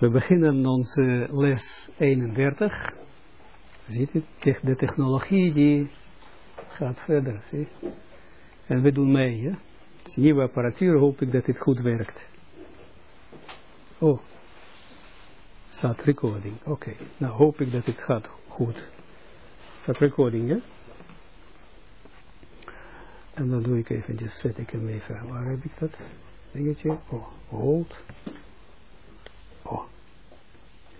We beginnen onze les 31. Ziet u, de technologie die gaat verder, zie. En we doen mee, hè. Het nieuwe apparatuur, hoop ik dat het goed werkt. Oh, staat recording, oké. Nou, hoop ik dat het gaat goed. Staat recording, hè. En dan doe ik eventjes, zet ik hem even, waar heb ik dat dingetje? Oh, hold.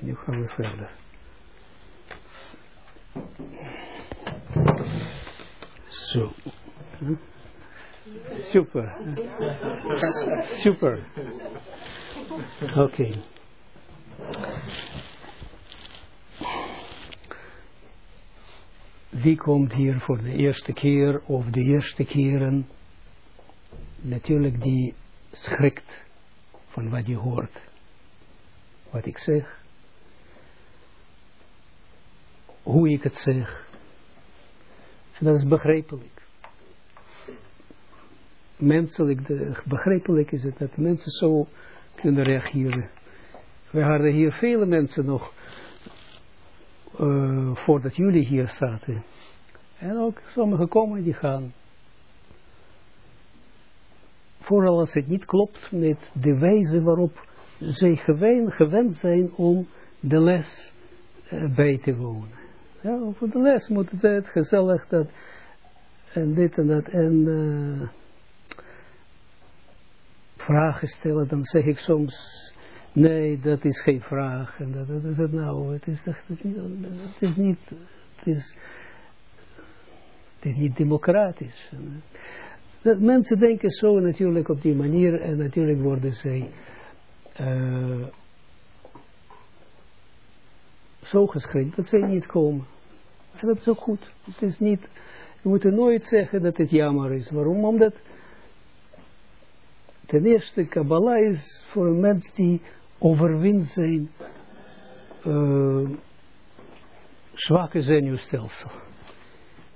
Nu gaan we verder. Zo. Super. Super. Oké. Wie komt hier voor de eerste keer of de eerste keren? Natuurlijk die schrikt van wat je hoort. Wat ik zeg. Hoe ik het zeg. En dat is begrijpelijk. Menselijk, begrijpelijk is het dat mensen zo kunnen reageren. We hadden hier vele mensen nog uh, voordat jullie hier zaten. En ook sommigen komen die gaan. Vooral als het niet klopt met de wijze waarop zij gewend, zijn om de les uh, bij te wonen. Ja, voor de les moet het gezellig dat en dit en dat en uh, vragen stellen, dan zeg ik soms Nee, dat is geen vraag. En dat, dat is het nou. Het is, echt, het is niet, het is, het is niet democratisch. Dat mensen denken zo natuurlijk op die manier en natuurlijk worden zij uh, zo geschreven dat zij niet komen. En dat is ook goed. Het is niet, we moeten nooit zeggen dat het jammer is. Waarom? Omdat ten eerste Kabbalah is voor een mens die overwint zijn uh, zwakke zenuwstelsel.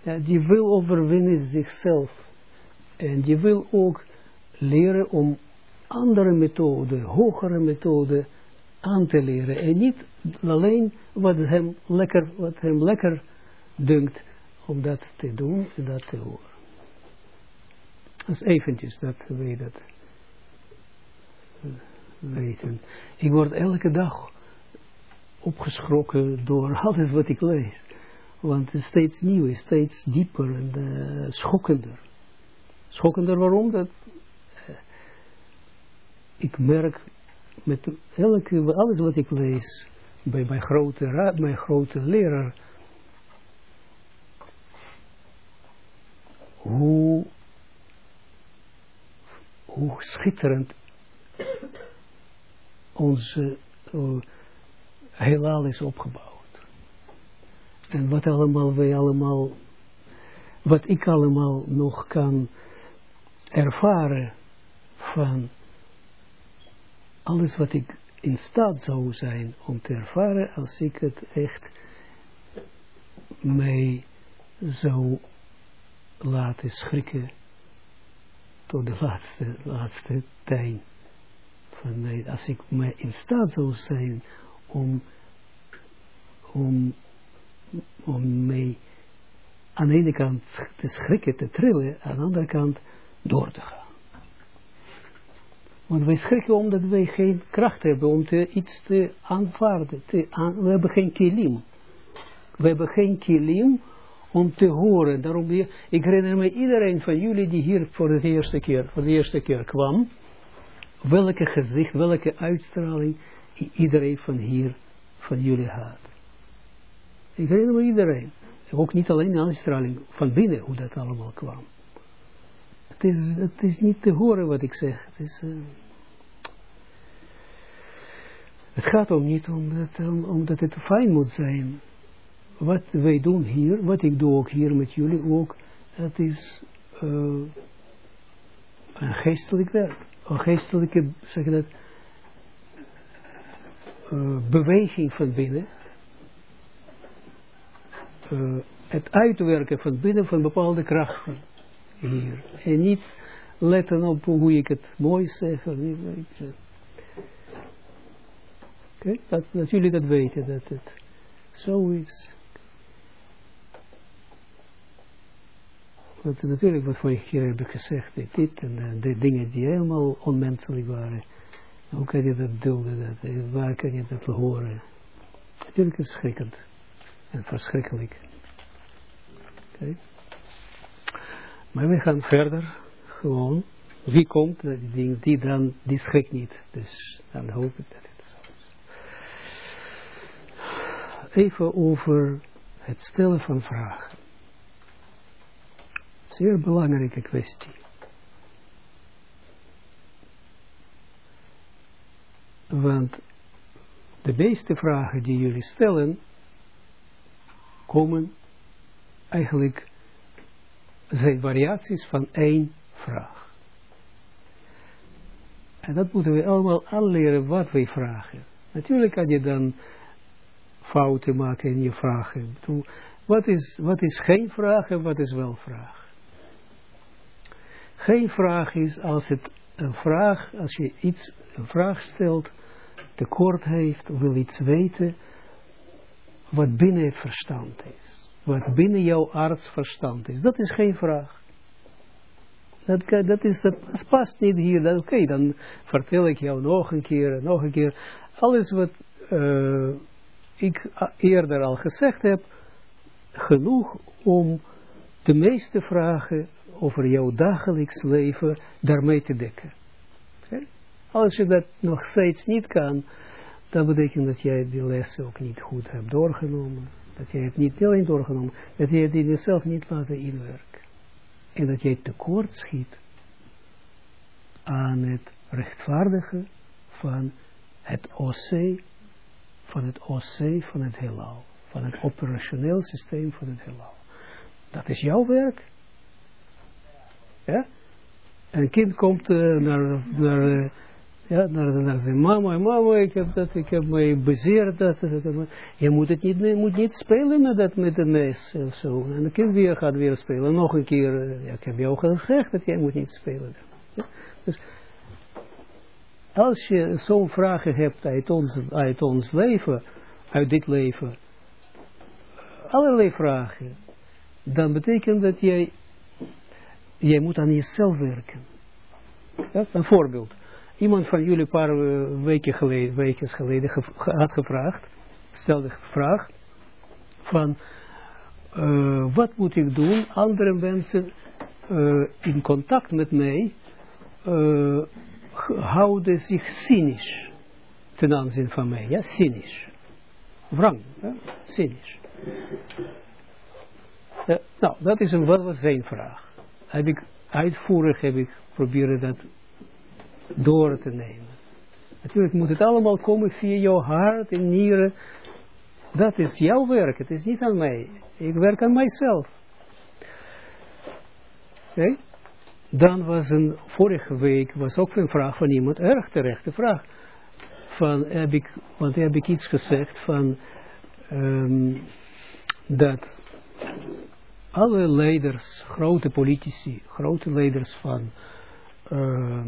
Ja, die wil overwinnen zichzelf. En die wil ook leren om andere methoden, hogere methoden aan te leren. En niet alleen wat hem lekker, wat hem lekker dunkt om dat te doen en dat te horen. Dat is eventjes dat we dat weten. Ik word elke dag opgeschrokken door alles wat ik lees. Want het is steeds nieuw, steeds dieper en uh, schokkender. Schokkender waarom? Dat, uh, ik merk met elke, alles wat ik lees, bij mijn grote raad, mijn grote leraar, hoe, hoe schitterend onze uh, heelal is opgebouwd. En wat allemaal wij allemaal, wat ik allemaal nog kan ervaren van alles wat ik in staat zou zijn om te ervaren als ik het echt mij zou laten schrikken tot de laatste, laatste tijd van mij, als ik mij in staat zou zijn om, om, om mij aan de ene kant te schrikken, te trillen, aan de andere kant door te gaan. Want wij schrikken omdat wij geen kracht hebben om te, iets te aanvaarden. Te we hebben geen kilim. We hebben geen kilim om te horen. Daarom, ik herinner me iedereen van jullie die hier voor de eerste keer, voor de eerste keer kwam welke gezicht, welke uitstraling iedereen van hier, van jullie had. Ik herinner me iedereen. Ook niet alleen de uitstraling, van binnen hoe dat allemaal kwam. Het is, het is niet te horen wat ik zeg. Het, is, uh, het gaat om niet om, omdat het fijn moet zijn. Wat wij doen hier, wat ik doe ook hier met jullie ook, het is uh, een geestelijk werk een geestelijke, zeg dat, uh, beweging van binnen. Het uitwerken van binnen van bepaalde krachten En niet letten op hoe ik het mooi zeg. Oké, dat, dat jullie dat weten, dat het zo is. Want natuurlijk, wat vorige keer heb ik gezegd, dit en uh, de dingen die helemaal onmenselijk waren. Hoe kan je dat dulden, dat, eh, waar kan je dat horen? Natuurlijk is het schrikkend en verschrikkelijk. Oké. Maar we gaan verder, gewoon. Wie komt, die, die dan, die schrikt niet. Dus dan hoop ik dat het zo is. Even over het stellen van vragen. Zeer belangrijke kwestie. Want de meeste vragen die jullie stellen, komen eigenlijk, zijn variaties van één vraag. En dat moeten we allemaal aanleren wat wij vragen. Natuurlijk kan je dan fouten maken in je vragen. Wat is, wat is geen vraag en wat is wel vraag? Geen vraag is als het een vraag, als je iets, een vraag stelt, tekort heeft, of wil iets weten, wat binnen het verstand is. Wat binnen jouw artsverstand is. Dat is geen vraag. Dat, dat, is, dat past niet hier. Oké, dan vertel ik jou nog een keer, nog een keer. Alles wat uh, ik eerder al gezegd heb, genoeg om de meeste vragen over jouw dagelijks leven daarmee te dekken. Als je dat nog steeds niet kan, dan betekent dat jij die lessen ook niet goed hebt doorgenomen. Dat jij het niet alleen doorgenomen, dat jij het in jezelf niet laten inwerken. En dat jij tekort schiet aan het rechtvaardige van het OC, van het OC van het heelal. Van het operationeel systeem van het heelal. Dat is jouw werk. Ja? Een kind komt uh, naar, naar, uh, ja, naar, naar zijn mama. Mama, ik heb, dat, ik heb mij bezeerd. Dat, dat, je moet het niet, moet niet spelen met, dat, met de mes zo. En het kind weer gaat weer spelen. Nog een keer. Uh, ja, ik heb jou gezegd dat jij moet niet spelen. Dus als je zo'n vragen hebt uit ons, uit ons leven, uit dit leven, allerlei vragen, dan betekent dat jij jij moet aan jezelf werken. Ja, een voorbeeld. Iemand van jullie een paar eh, weken geleden, weken had gevraagd, stelde de vraag van uh, wat moet ik doen, andere mensen uh, in contact met mij houden zich cynisch ten aanzien van mij, ja, cynisch. Wrang, ja? cynisch. nou, dat is een, wat was zijn vraag heb ik uitvoerig heb ik proberen dat door te nemen. Natuurlijk moet het allemaal komen via jouw hart en nieren. Dat is jouw werk, het is niet aan mij. Ik werk aan mijzelf. Oké? Dan was een, vorige week was ook een vraag van iemand, erg terechte vraag. Van, heb ik, want heb ik iets gezegd van, um, dat alle leiders, grote politici, grote leiders van uh,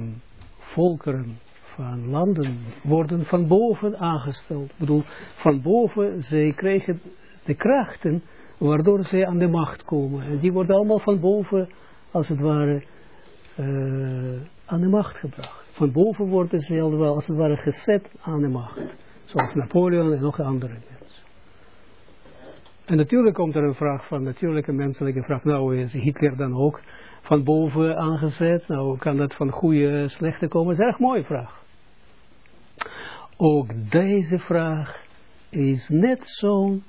volkeren, van landen, worden van boven aangesteld. Ik bedoel, van boven, zij krijgen de krachten waardoor zij aan de macht komen. En die worden allemaal van boven, als het ware, uh, aan de macht gebracht. Van boven worden ze als het ware gezet aan de macht. Zoals Napoleon en nog andere mensen. En natuurlijk komt er een vraag van, natuurlijk een menselijke vraag, nou is Hitler dan ook van boven aangezet, nou kan dat van goede, slechte komen, dat is een erg mooie vraag. Ook deze vraag is net zo'n,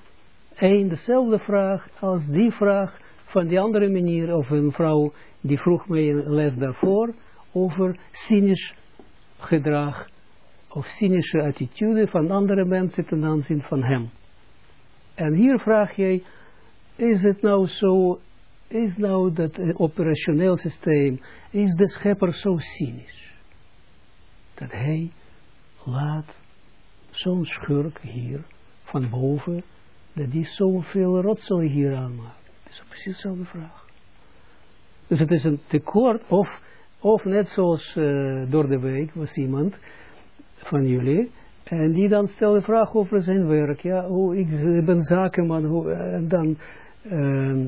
een dezelfde vraag als die vraag van die andere manier, of een vrouw die vroeg mij een les daarvoor, over cynisch gedrag, of cynische attitude van andere mensen ten aanzien van hem. En hier vraag je, is het nou zo, is nou dat operationeel systeem, is de schepper zo cynisch? Dat hij laat zo'n schurk hier van boven, dat die zoveel rotzooi hier aanmaakt. Dat is precies dezelfde vraag. Dus het is een tekort, of, of net zoals uh, door de week was iemand van jullie, En die dan stelde vraag over zijn werk. Ja, hoe, ik ben zakenman. Hoe, en dan, uh,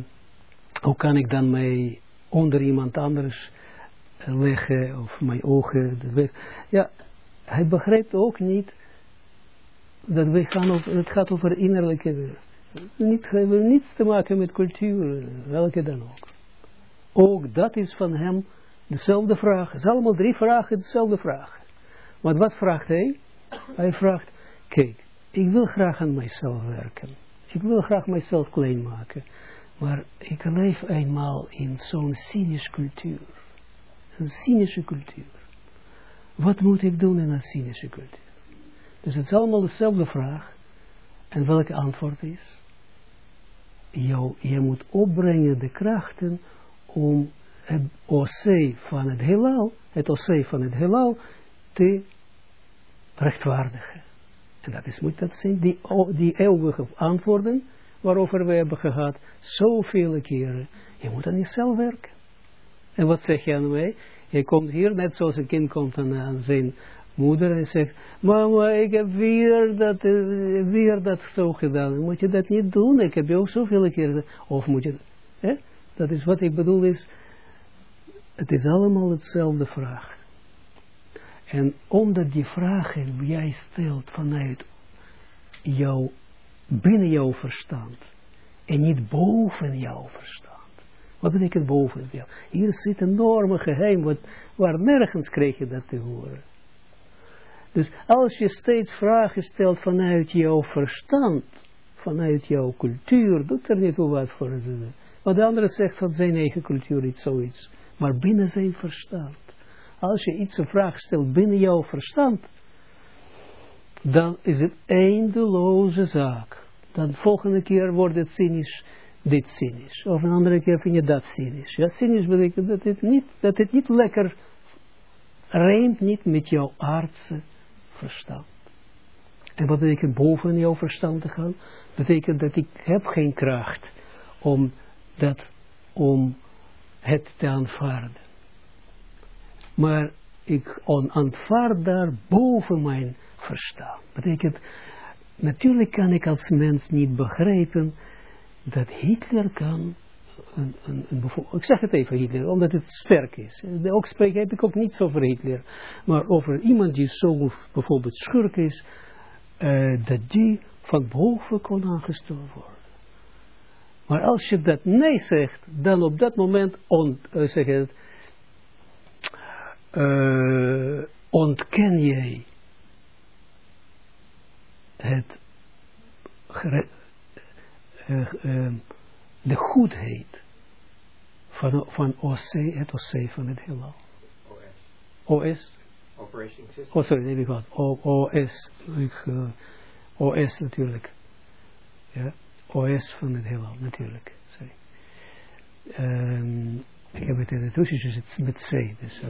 hoe kan ik dan mij onder iemand anders leggen. Of mijn ogen. Ja, hij begrijpt ook niet. Dat we gaan over, het gaat over innerlijke. Niet, hebben niets te maken met cultuur. Welke dan ook. Ook dat is van hem dezelfde vraag. Het zijn allemaal drie vragen, dezelfde vraag. Maar wat vraagt hij? Hij vraagt, kijk, ik wil graag aan mijzelf werken. Ik wil graag mijzelf klein maken. Maar ik leef eenmaal in zo'n cynische cultuur. Een cynische cultuur. Wat moet ik doen in een cynische cultuur? Dus het is allemaal dezelfde vraag. En welke antwoord is? Jou, je moet opbrengen de krachten om het OC van het heelal, het OC van het heelal, te rechtvaardigen. En dat, is, moet dat zijn die, die eeuwige antwoorden waarover we hebben gehad, zoveel keren. Je moet aan jezelf werken. En wat zeg je aan mij? Je komt hier, net zoals een kind komt aan, zijn moeder en zegt, mama, ik heb weer dat, uh, weer dat zo gedaan. Moet je dat niet doen? Ik heb je ook zoveel keren. Of moet je? Dat is wat ik bedoel is, het is allemaal hetzelfde vraag. En omdat die vragen jij stelt vanuit jou, binnen jouw verstand, en niet boven jouw verstand. Wat betekent boven jou? Hier zit een enorme geheim, wat, waar nergens krijg je dat te horen. Dus als je steeds vragen stelt vanuit jouw verstand, vanuit jouw cultuur, doet er niet toe wat voor ze. Wat de andere zegt van zijn eigen cultuur, iets zoiets. Maar binnen zijn verstand. Als je iets een vraag stelt binnen jouw verstand, dan is het eindeloze zaak. Dan volgende keer wordt het cynisch, dit cynisch. Of een andere keer vind je dat cynisch. Ja, cynisch betekent dat het niet, dat het niet lekker rijmt niet met jouw aardse verstand. En wat betekent boven jouw verstand te gaan? Betekent dat ik heb geen kracht om dat, om het te aanvaarden. Maar ik aanvaard daar boven mijn verstaan. Betekent, natuurlijk kan ik als mens niet begrijpen dat Hitler kan, een, een, een, ik zeg het even Hitler, omdat het sterk is. Ook spreek heb ik ook niets over Hitler, maar over iemand die zo bijvoorbeeld schurk is, uh, dat die van boven kon aangestuurd worden. Maar als je dat nee zegt, dan op dat moment on, uh, zeg het, uh, ontken jij het uh, de goedheid van, van OC, het OC van het heelal. OS. OS? Operation System. Oh, sorry, nee, ik had. OS. Ik, uh, OS natuurlijk. Ja. OS van het heelal, natuurlijk. Sorry. Um, ik heb het in het Russisch dus met C. Dus, uh,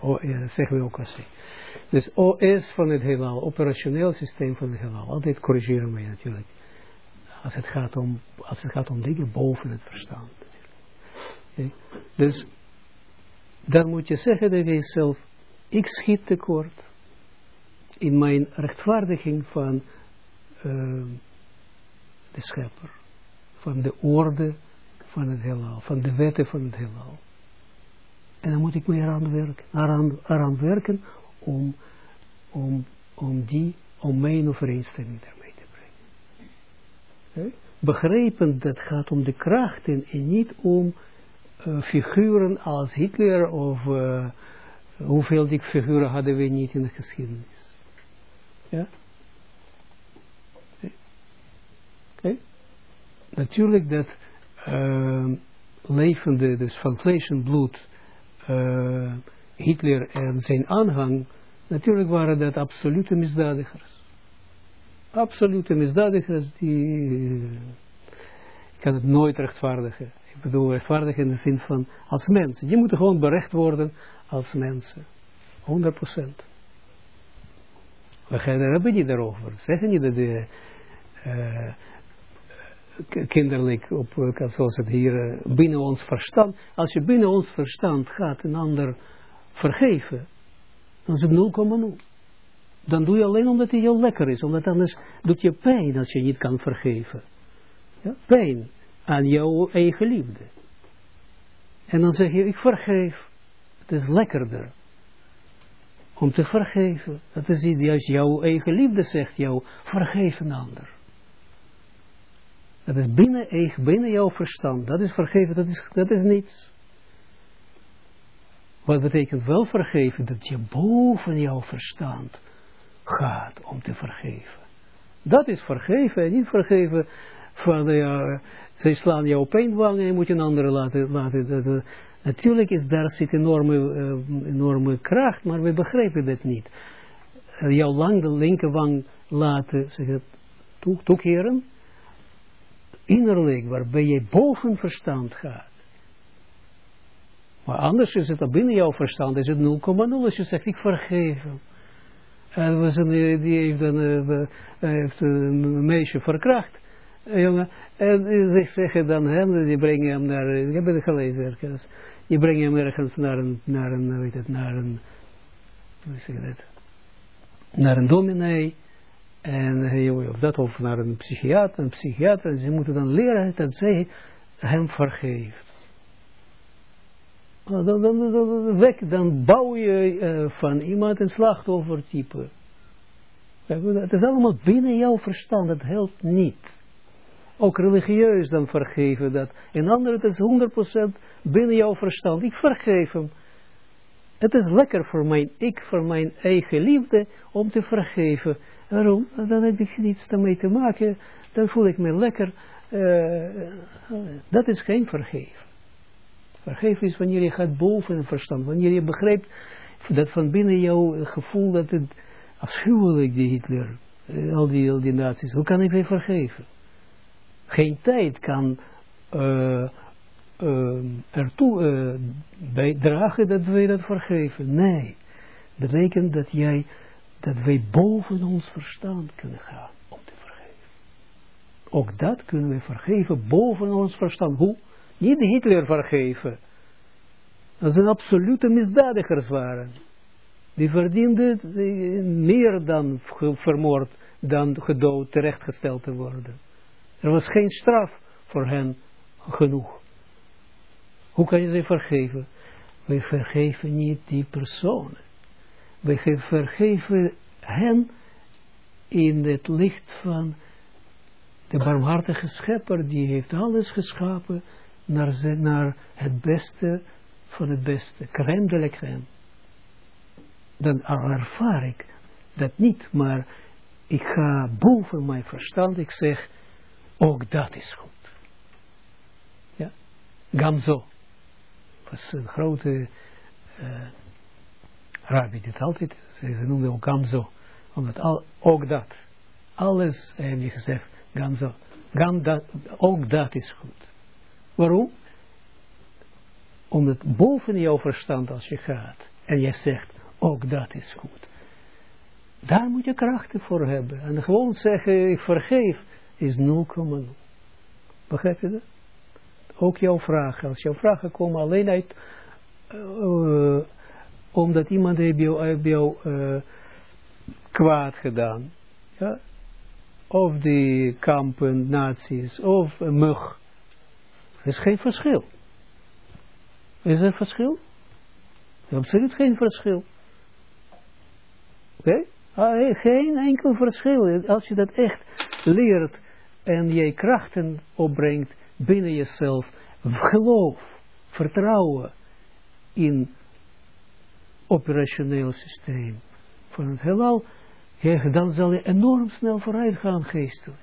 o, ja, dat zeggen we ook als C. Dus OS van het heelal, operationeel systeem van het heelal. Altijd corrigeren wij natuurlijk. Als het gaat om, als het gaat om dingen boven het verstand. Okay. Dus dan moet je zeggen tegen jezelf, ik schiet tekort in mijn rechtvaardiging van uh, de schepper, van de orde van het heelal, van de wetten van het heelal. En dan moet ik me eraan werken, eraan, werken om, om, om die, om mijn overeenstemming daarmee te brengen. Begrepen dat gaat om de krachten en niet om uh, figuren als Hitler of uh, hoeveel die figuren hadden we niet in de geschiedenis. Ja? Okay. Natuurlijk dat uh, levende, dus van vlees en bloed, uh, Hitler en zijn aanhang, natuurlijk waren dat absolute misdadigers. Absolute misdadigers die, ik kan het nooit rechtvaardigen. Ik bedoel rechtvaardigen in de zin van als mensen. Je moet gewoon berecht worden als mensen. 100 procent. We gaan er niet daarover. Zeggen niet dat de, uh, kinderlijk, op, zoals het hier uh, binnen ons verstand. Als je binnen ons verstand gaat een ander vergeven, dan is het 0,0. dan doe je alleen omdat het heel lekker is, omdat anders doet je pijn als je niet kan vergeven. Ja? Pijn aan jouw eigen liefde. En dan zeg je, ik vergeef. Het is lekkerder om te vergeven. Dat is juist jouw eigen liefde zegt jou, vergeef een ander. Dat is binnen, binnen jouw verstand. Dat is vergeven, dat is, dat is niets. Wat betekent wel vergeven? Dat je boven jouw verstand gaat om te vergeven. Dat is vergeven en niet vergeven van, ja, zij slaan jou op één wang en je moet een andere laten. laten natuurlijk is daar zit enorme, uh, enorme kracht, maar we begrijpen dat niet. Uh, jou lang de linkerwang laten zeg toekeren, innerlijk, waarbij je boven verstand gaat. Maar anders is het binnen jouw verstand, is het 0,0 als je zegt, ik vergeef hem. En was een, die heeft, dan, uh, heeft een meisje verkracht, jongen. En ze zeggen dan hem, die brengen hem naar, ik heb het gelezen ergens, die brengen hem ergens naar een, naar een, weet het, naar een, hoe zeg je dat, naar een dominee. En of dat of naar een psychiater, een psychiater. En ze moeten dan leren dat zij hem vergeeft. Dan, dan, dan, weg, dan bouw je uh, van iemand een slachtoffertype. Het is allemaal binnen jouw verstand, dat helpt niet. Ook religieus dan vergeven dat. En anderen, het is 100% binnen jouw verstand. Ik vergeef hem. Het is lekker voor mijn, ik, voor mijn eigen liefde, om te vergeven. Waarom? Dan heb ik niets daarmee te maken. Dan voel ik me lekker. Uh, dat is geen vergeven. Vergeven is wanneer je gaat boven het verstand. Wanneer je begrijpt dat van binnen jouw gevoel dat het afschuwelijk, die Hitler, eh, al die, al die nazi's, hoe kan ik weer vergeven? Geen tijd kan uh, ertoe bijdragen dat wij dat vergeven. Nee, betekent dat jij, dat wij boven ons verstand kunnen gaan om te vergeven. Ook dat kunnen we vergeven boven ons verstand. Hoe? Niet Hitler vergeven. Dat zijn absolute misdadigers waren. Die verdienden meer dan vermoord, dan gedood, terechtgesteld te worden. Er was geen straf voor hen genoeg. Hoe kan je ze vergeven? Wij vergeven niet die personen. Wij vergeven hen in het licht van de barmhartige schepper, die heeft alles geschapen naar, naar het beste van het beste, crème de la crème. Dan ervaar ik dat niet, maar ik ga boven mijn verstand, ik zeg, ook dat is goed. Ja, Gamzo was een grote uh, rabbi, dit altijd, ze, ze noemden ook Gamzo, omdat al, ook dat, alles, heb je gezegd, Gamzo, Gam ook dat is goed. Waarom? Omdat boven jouw verstand als je gaat, en je zegt, ook dat is goed. Daar moet je krachten voor hebben. En gewoon zeggen, ik vergeef, is 0,0. Begrijp je dat? Ook jouw vragen. Als jouw vragen komen alleen uit, uh, omdat iemand heeft jou, uh, kwaad gedaan. Ja? Of die kampen, nazi's, of een mug. Er is geen verschil. Is er verschil? Absoluut geen verschil. Oké? Ah, geen enkel verschil. Als je dat echt leert en jij krachten opbrengt binnen jezelf, geloof, vertrouwen in operationeel systeem van het heelal, dan zal je enorm snel vooruit gaan geestelijk.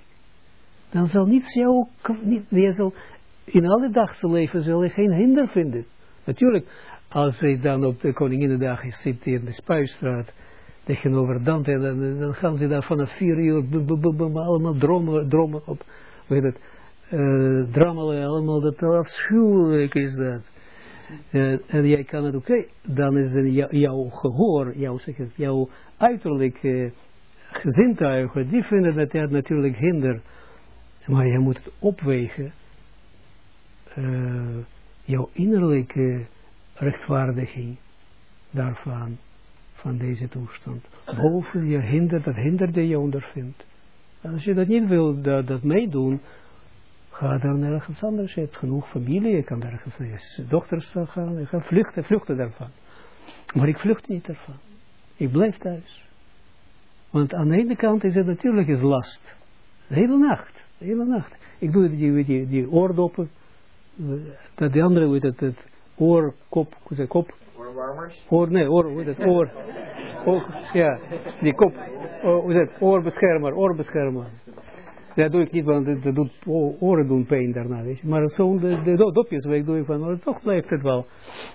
Dan zal niets jou, niet, je zal, in alledaagse leven zal je geen hinder vinden. Natuurlijk, als hij dan op de Koninginnedag zit in de Spuistraat, tegenover Dante, dan, dan gaan ze daar vanaf vier uur allemaal dromen, dromen op, weet het, uh, drammelen, allemaal, dat afschuwelijk is dat. Uh, en jij kan het, oké, dan is jouw gehoor, jouw, zeg het, jouw uiterlijk uh, gezintuigen, die vinden dat het natuurlijk hinder, maar je moet het opwegen, jouw innerlijke rechtvaardiging daarvan van deze toestand. Boven je hindert, dat hinderde je ondervindt. Als je dat niet wil, dat, dat meedoen, ga dan nergens anders. Je hebt genoeg familie, je kan ergens naar je dochters gaan, je gaat vluchten, vluchten daarvan. Maar ik vlucht niet ervan. Ik blijf thuis. Want aan de ene kant is het natuurlijk een last. De hele nacht, de hele nacht. Ik doe die, die, die oordoppen, dat de andere, weet het, het oorkop, hoe zeg kop? Oorwarmers? Oor, nee, oor, hoe dat, oor, oor, ja, die kop, oor, hoe dat, oorbeschermer, oorbeschermer. Dat doe ik niet, want dat doet, oren doen pijn daarna, weet je. Maar zo, de, de dopjes weg doe ik van, maar toch blijft het wel.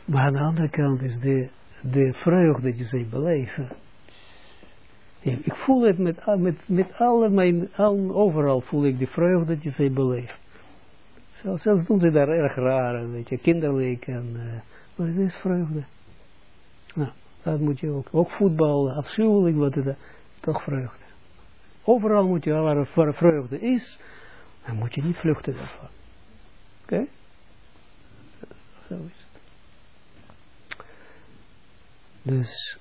Maar aan de andere kant is de, de vreugde die zij beleven. Ik voel het met, met, met alle mijn, al, overal voel ik de vreugde die zij beleven. Zelfs, zelfs doen ze daar erg raar, weet je, kinderlijk en, uh, maar het is vreugde. Nou, dat moet je ook, ook voetbal, afschuwelijk, wat het, toch vreugde. Overal moet je, waar, vreugde is, dan moet je niet vluchten daarvan. Oké? Okay? Zo is het. Dus,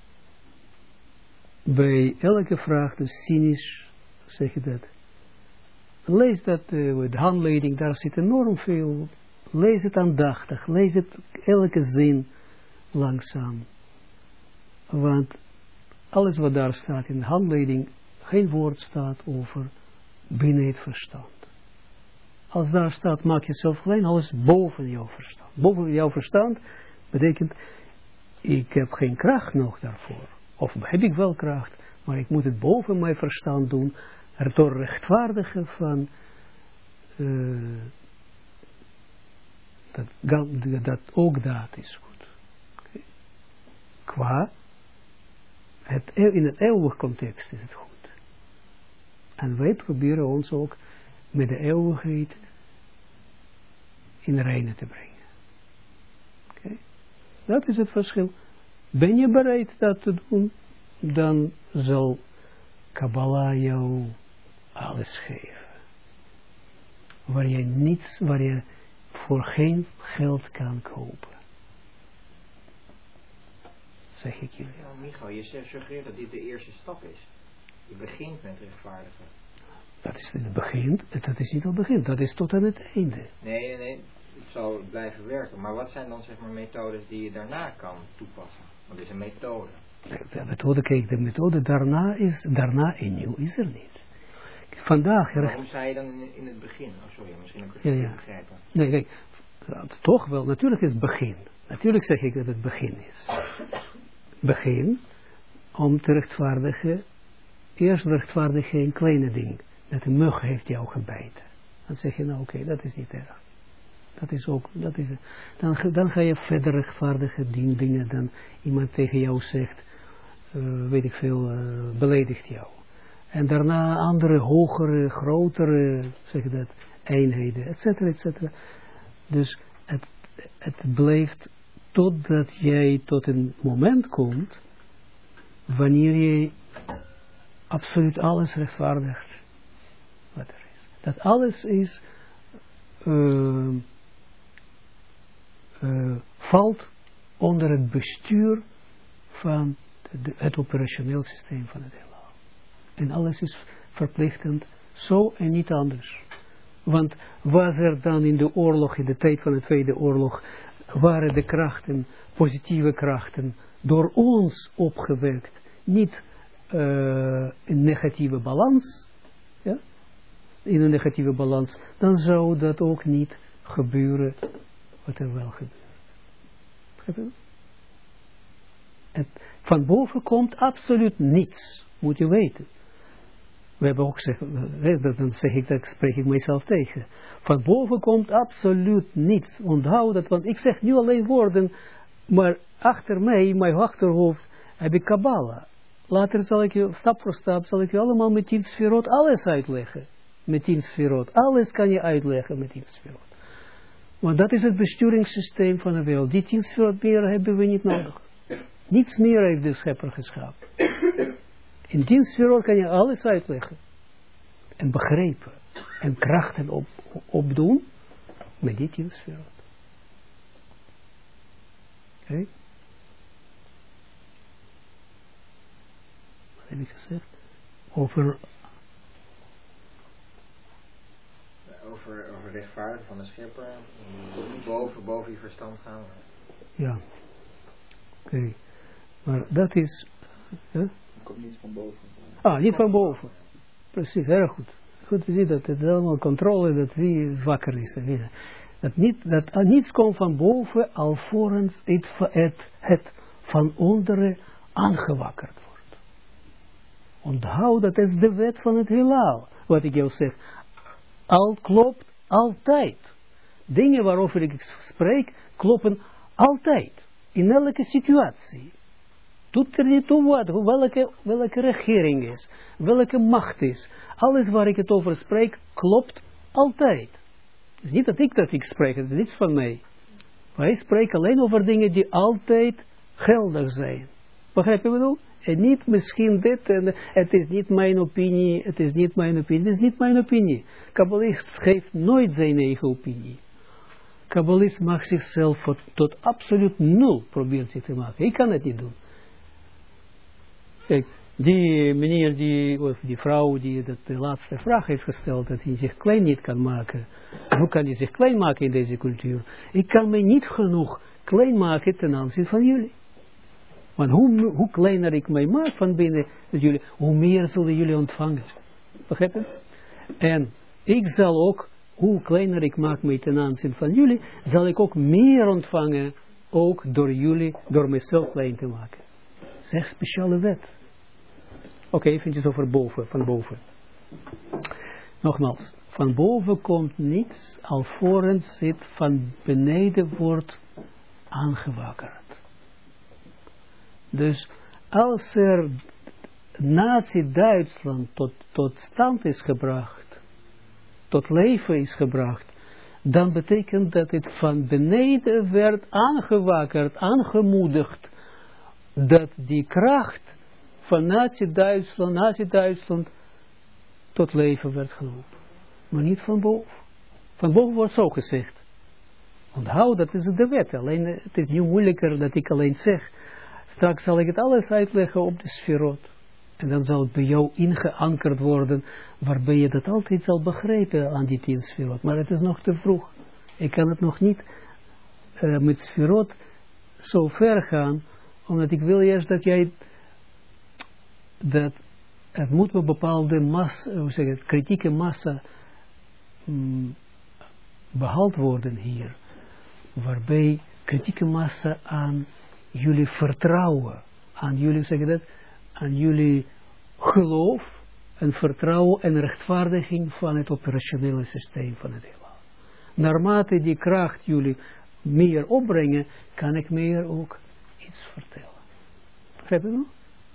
bij elke vraag, dus cynisch, zeg je dat. Lees dat, uh, de handleiding, daar zit enorm veel. Lees het aandachtig, lees het elke zin langzaam. Want alles wat daar staat in de handleiding, geen woord staat over binnen het verstand. Als daar staat, maak jezelf klein, alles boven jouw verstand. Boven jouw verstand betekent, ik heb geen kracht nog daarvoor. Of heb ik wel kracht, maar ik moet het boven mijn verstand doen, er door rechtvaardigen van uh, dat, ook dat is goed. Okay. Qua het, in het eeuwig context is het goed. En wij proberen ons ook met de eeuwigheid in reine te brengen. Oké? Dat is het verschil. Ben je bereid dat te doen, dan zal Kabbalah jou alles geven. Waar je niets, waar je voor geen geld kan kopen. Zeg ik jullie. Nou, Michael, je suggereert dat dit de eerste stap is. Je begint met rechtvaardigen. Dat is het begin, dat is niet al begin, dat is tot aan het einde. Nee, nee, nee, het zal blijven werken. Maar wat zijn dan zeg maar methodes die je daarna kan toepassen? Want het is een methode. De methode, kijk, de methode daarna is, daarna in nieuw is er niet. Vandaag... Waarom zei je dan in, in het begin? Oh sorry, misschien heb ik het ja, ja. begrijpen. Nee, kijk, toch wel, natuurlijk is het begin. Natuurlijk zeg ik dat het begin is. Begin om te rechtvaardigen, eerst rechtvaardigen een kleine ding. Dat een mug heeft jou gebijten. Dan zeg je nou oké, dat is niet erg. Dat is ook, dat is, dan, dan ga je verder rechtvaardigen die dingen dan iemand tegen jou zegt, uh, weet ik veel, uh, beledigt jou. En daarna andere, hogere, grotere, zeg dat, eenheden, et cetera, et cetera. Dus het, het blijft totdat jij tot een moment komt, wanneer je absoluut alles rechtvaardigt wat er is. Dat alles is, uh, uh, valt onder het bestuur van het operationeel systeem van het heelal. En alles is verplichtend, zo en niet anders. Want was er dan in de oorlog, in de tijd van de Tweede Oorlog, waren de krachten, positieve krachten, door ons opgewekt, niet uh, een negatieve balans, ja? in een negatieve balans, dan zou dat ook niet gebeuren wat er wel gebeurt. Van boven komt absoluut niets, moet je weten. We hebben ook gezegd, dan zeg ik, dat spreek ik mezelf tegen. Van boven komt absoluut niets. Onthoud dat, want ik zeg nu alleen woorden, maar achter mij, in mijn achterhoofd, heb ik Kabbalah. Later zal ik je, stap voor stap, zal ik je allemaal met tien alles uitleggen. Met tien. Alles kan je uitleggen met tien. Want dat is het besturingssysteem van de wereld. Die tien meer hebben we niet nodig. Niets meer heeft de schepper geschapen. In tien kan je alles uitleggen. En begrijpen. En krachten op, opdoen. Met die tien. Oké? Heb ik gezegd? Over, Over, over rechtvaardig van de schepper. Niet boven, boven je verstand gaan. ja. Oké. Maar dat is, hè? Komt niet van boven. ah, niet van boven. Precies, erg goed. Goed te zien dat het allemaal controle, dat wie wakker is. en wie- Dat, niet, dat er niets komt van boven, alvorens het, het, het van onderen aangewakkerd wordt. Onthoud, dat is de wet van het heelal. Wat ik jou zeg. Al klopt altijd. Dingen waarover ik spreek, kloppen altijd. In elke situatie. Doet er niet toe wat, welke, welke regering is, welke macht is. Alles waar ik het over spreek, klopt altijd. Het is niet dat ik dat ik spreek, het is niets van mij. Wij spreken alleen over dingen die altijd geldig zijn. Begrijp je wat ik bedoel? En niet misschien dit, en het is niet mijn opinie, het is niet mijn opinie, het is niet mijn opinie. Kabbalist geeft nooit zijn eigen opinie. Kabbalist mag zichzelf tot, absoluut nul probeert hij te maken. Ik kan het niet doen. Kijk, die meneer, die, of die vrouw die dat de laatste vraag heeft gesteld, dat hij zich klein niet kan maken. Hoe kan hij zich klein maken in deze cultuur? Ik kan me niet genoeg klein maken ten aanzien van jullie. Want hoe, hoe kleiner ik mij maak van binnen jullie, hoe meer zullen jullie ontvangen. Begrijp je? En ik zal ook, hoe kleiner ik maak mij ten aanzien van jullie, zal ik ook meer ontvangen, ook door jullie, door mezelf klein te maken. Zeg speciale wet. Oké, eventjes over boven, van boven. Nogmaals, van boven komt niets, alvorens het van beneden wordt aangewakkerd. Dus als er Nazi-Duitsland tot, tot stand is gebracht, tot leven is gebracht, dan betekent dat het van beneden werd aangewakkerd, aangemoedigd, dat die kracht van Nazi-Duitsland, Nazi-Duitsland tot leven werd geroepen. Maar niet van boven. Van boven wordt zo gezegd. Onthoud, dat is de wet. Alleen, het is nu moeilijker dat ik alleen zeg. Straks zal ik het alles uitleggen op de sferot. En dan zal het bij jou ingeankerd worden, waarbij je dat altijd zal begrijpen aan die tien sferot. Maar het is nog te vroeg. Ik kan het nog niet uh, met sferot zo ver gaan, omdat ik wil eerst dat jij dat het moet een bepaalde massa, hoe zeg het, kritieke massa mm, behaald worden hier, waarbij kritieke massa aan jullie vertrouwen, aan jullie, zeg dat, aan jullie geloof en vertrouwen en rechtvaardiging van het operationele systeem van het heelal. Naarmate die kracht jullie meer opbrengen, kan ik meer ook iets vertellen. Begrijp je?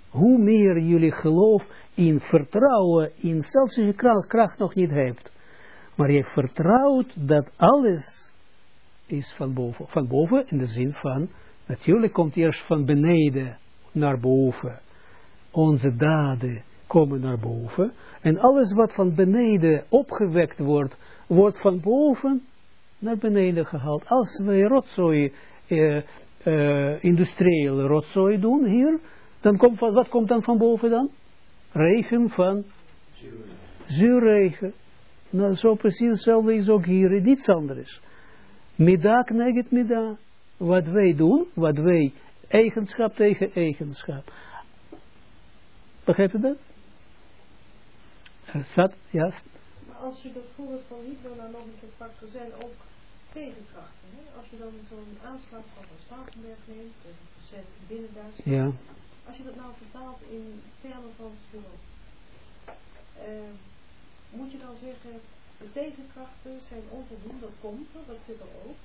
Hoe meer jullie geloof in vertrouwen, in zelfs als je kracht, kracht nog niet hebt, maar je vertrouwt dat alles is van boven. Van boven in de zin van, natuurlijk komt eerst van beneden naar boven. Onze daden komen naar boven. En alles wat van beneden opgewekt wordt, wordt van boven naar beneden gehaald. Als wij rotzooi, uh, uh, industriële rotzooi doen hier, dan komt, wat komt dan van boven dan? Regen van zuurregen. Nou, zo precies hetzelfde is ook hier, niets anders. Middag neget middag. Wat wij doen, wat wij, eigenschap tegen eigenschap. Begrijp je dat? Zat, ja. Maar als je dat voorbeeld van Hitler nou nog een keer pakt, er zijn ook tegenkrachten. Hè? Als je dan zo'n aanslag van een Stauffenberg neemt, verzet binnen Duitsland. Ja. Als je dat nou vertaalt in termen van spion, uh, moet je dan zeggen, de tegenkrachten zijn onvoldoende, dat komt er, dat zit er ook.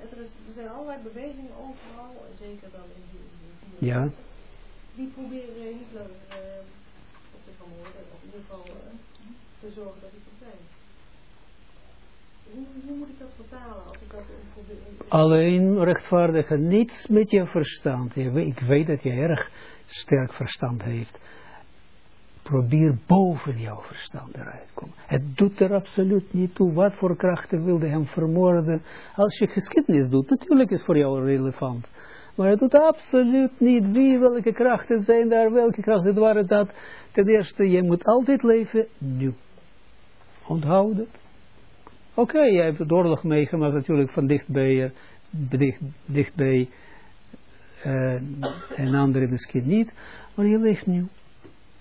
Er, is, er zijn allerlei bewegingen overal, zeker dan in die, in die ja. die proberen Hitler uh, op te vermoorden, of in ieder geval uh, te zorgen dat hij verdwijnt. Hoe, hoe moet ik dat vertalen als ik dat probeer? Alleen rechtvaardigen, niets met je verstand. Ik weet dat je erg sterk verstand heeft. Probeer boven jouw verstand eruit te komen. Het doet er absoluut niet toe. Wat voor krachten wilde hem vermoorden. Als je geschiedenis doet, natuurlijk is het voor jou relevant. Maar het doet absoluut niet wie, welke krachten zijn daar, welke krachten waren dat. Ten eerste, je moet altijd leven nu. Onthoud het. Oké, je hebt de oorlog meegemaakt natuurlijk van dichtbij, eh, dicht, dichtbij uh, en anderen misschien niet, maar je leeft nu.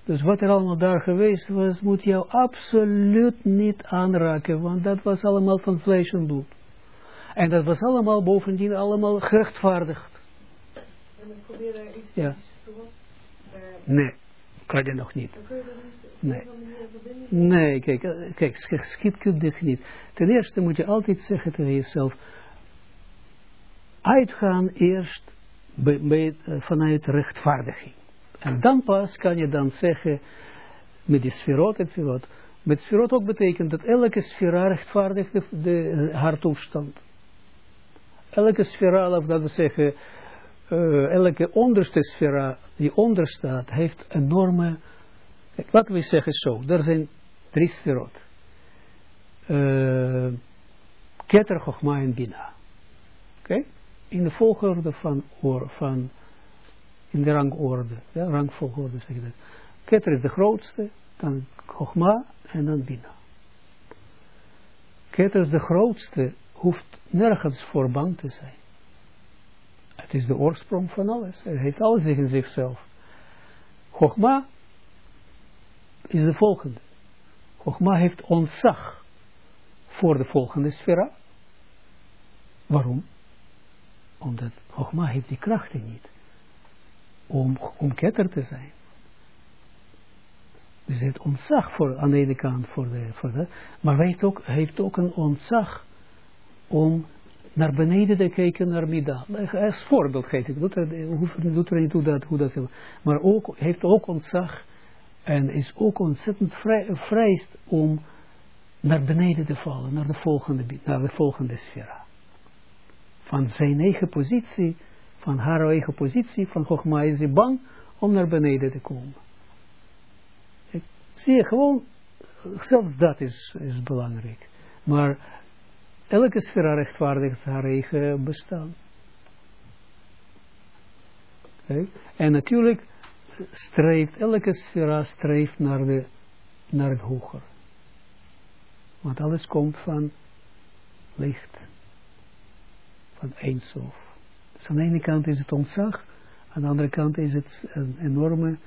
Dus wat er allemaal daar geweest was, moet jou absoluut niet aanraken, want dat was allemaal van vlees en bloed. En dat was allemaal bovendien allemaal gerechtvaardigd. En dan probeer je iets Ja. iets voor. eh, Nee, kan je nog niet. Nee. Nee, kijk, eh, kijk, sch- schietkundig niet. Ten eerste moet je altijd zeggen tegen jezelf, uitgaan eerst bij, bij, vanuit rechtvaardiging. En dan pas kan je dan zeggen, met die sferot en sferot. Met sferot ook betekent dat elke sfera rechtvaardigt de, de, haar. Elke sfera, of dat we zeggen, elke onderste sfera die onder staat, heeft enorme, laten we zeggen zo, er zijn drie sferot. Uh, Keter, Chochma en Bina. Oké? In de volgorde van, oor, van in de rangorde, ja, rangvolgorde zeg je dat. Keter is de grootste, dan Chochma en dan Bina. Keter is de grootste, hoeft nergens voor bang te zijn. Het is de oorsprong van alles. Het heeft alles in zichzelf. Chogma is de volgende. Chogma heeft ontzag voor de volgende sfera. Waarom? Omdat Chogma heeft die krachten niet om, ketter te zijn. Dus heeft ontzag voor, aan de ene kant voor de, voor de maar hij heeft ook, heeft ook een ontzag om naar beneden te kijken naar Mida. Als voorbeeld geef ik, doet doet niet dat, hoe dat is. Maar ook, heeft ook ontzag en is ook ontzettend vrij, vrijst om naar beneden te vallen, naar de volgende, naar de volgende sfera. Van zijn eigen positie, van haar eigen positie, van Chogma is hij bang om naar beneden te komen. Ik zie je gewoon, zelfs dat is, is belangrijk. Maar elke sfera rechtvaardigt haar eigen bestaan. En natuurlijk streeft, elke sfera streeft naar, de, naar het hoger. Want alles komt van licht. Van eindsof. Dus aan de ene kant is het ontzag, aan de andere kant is het een enorme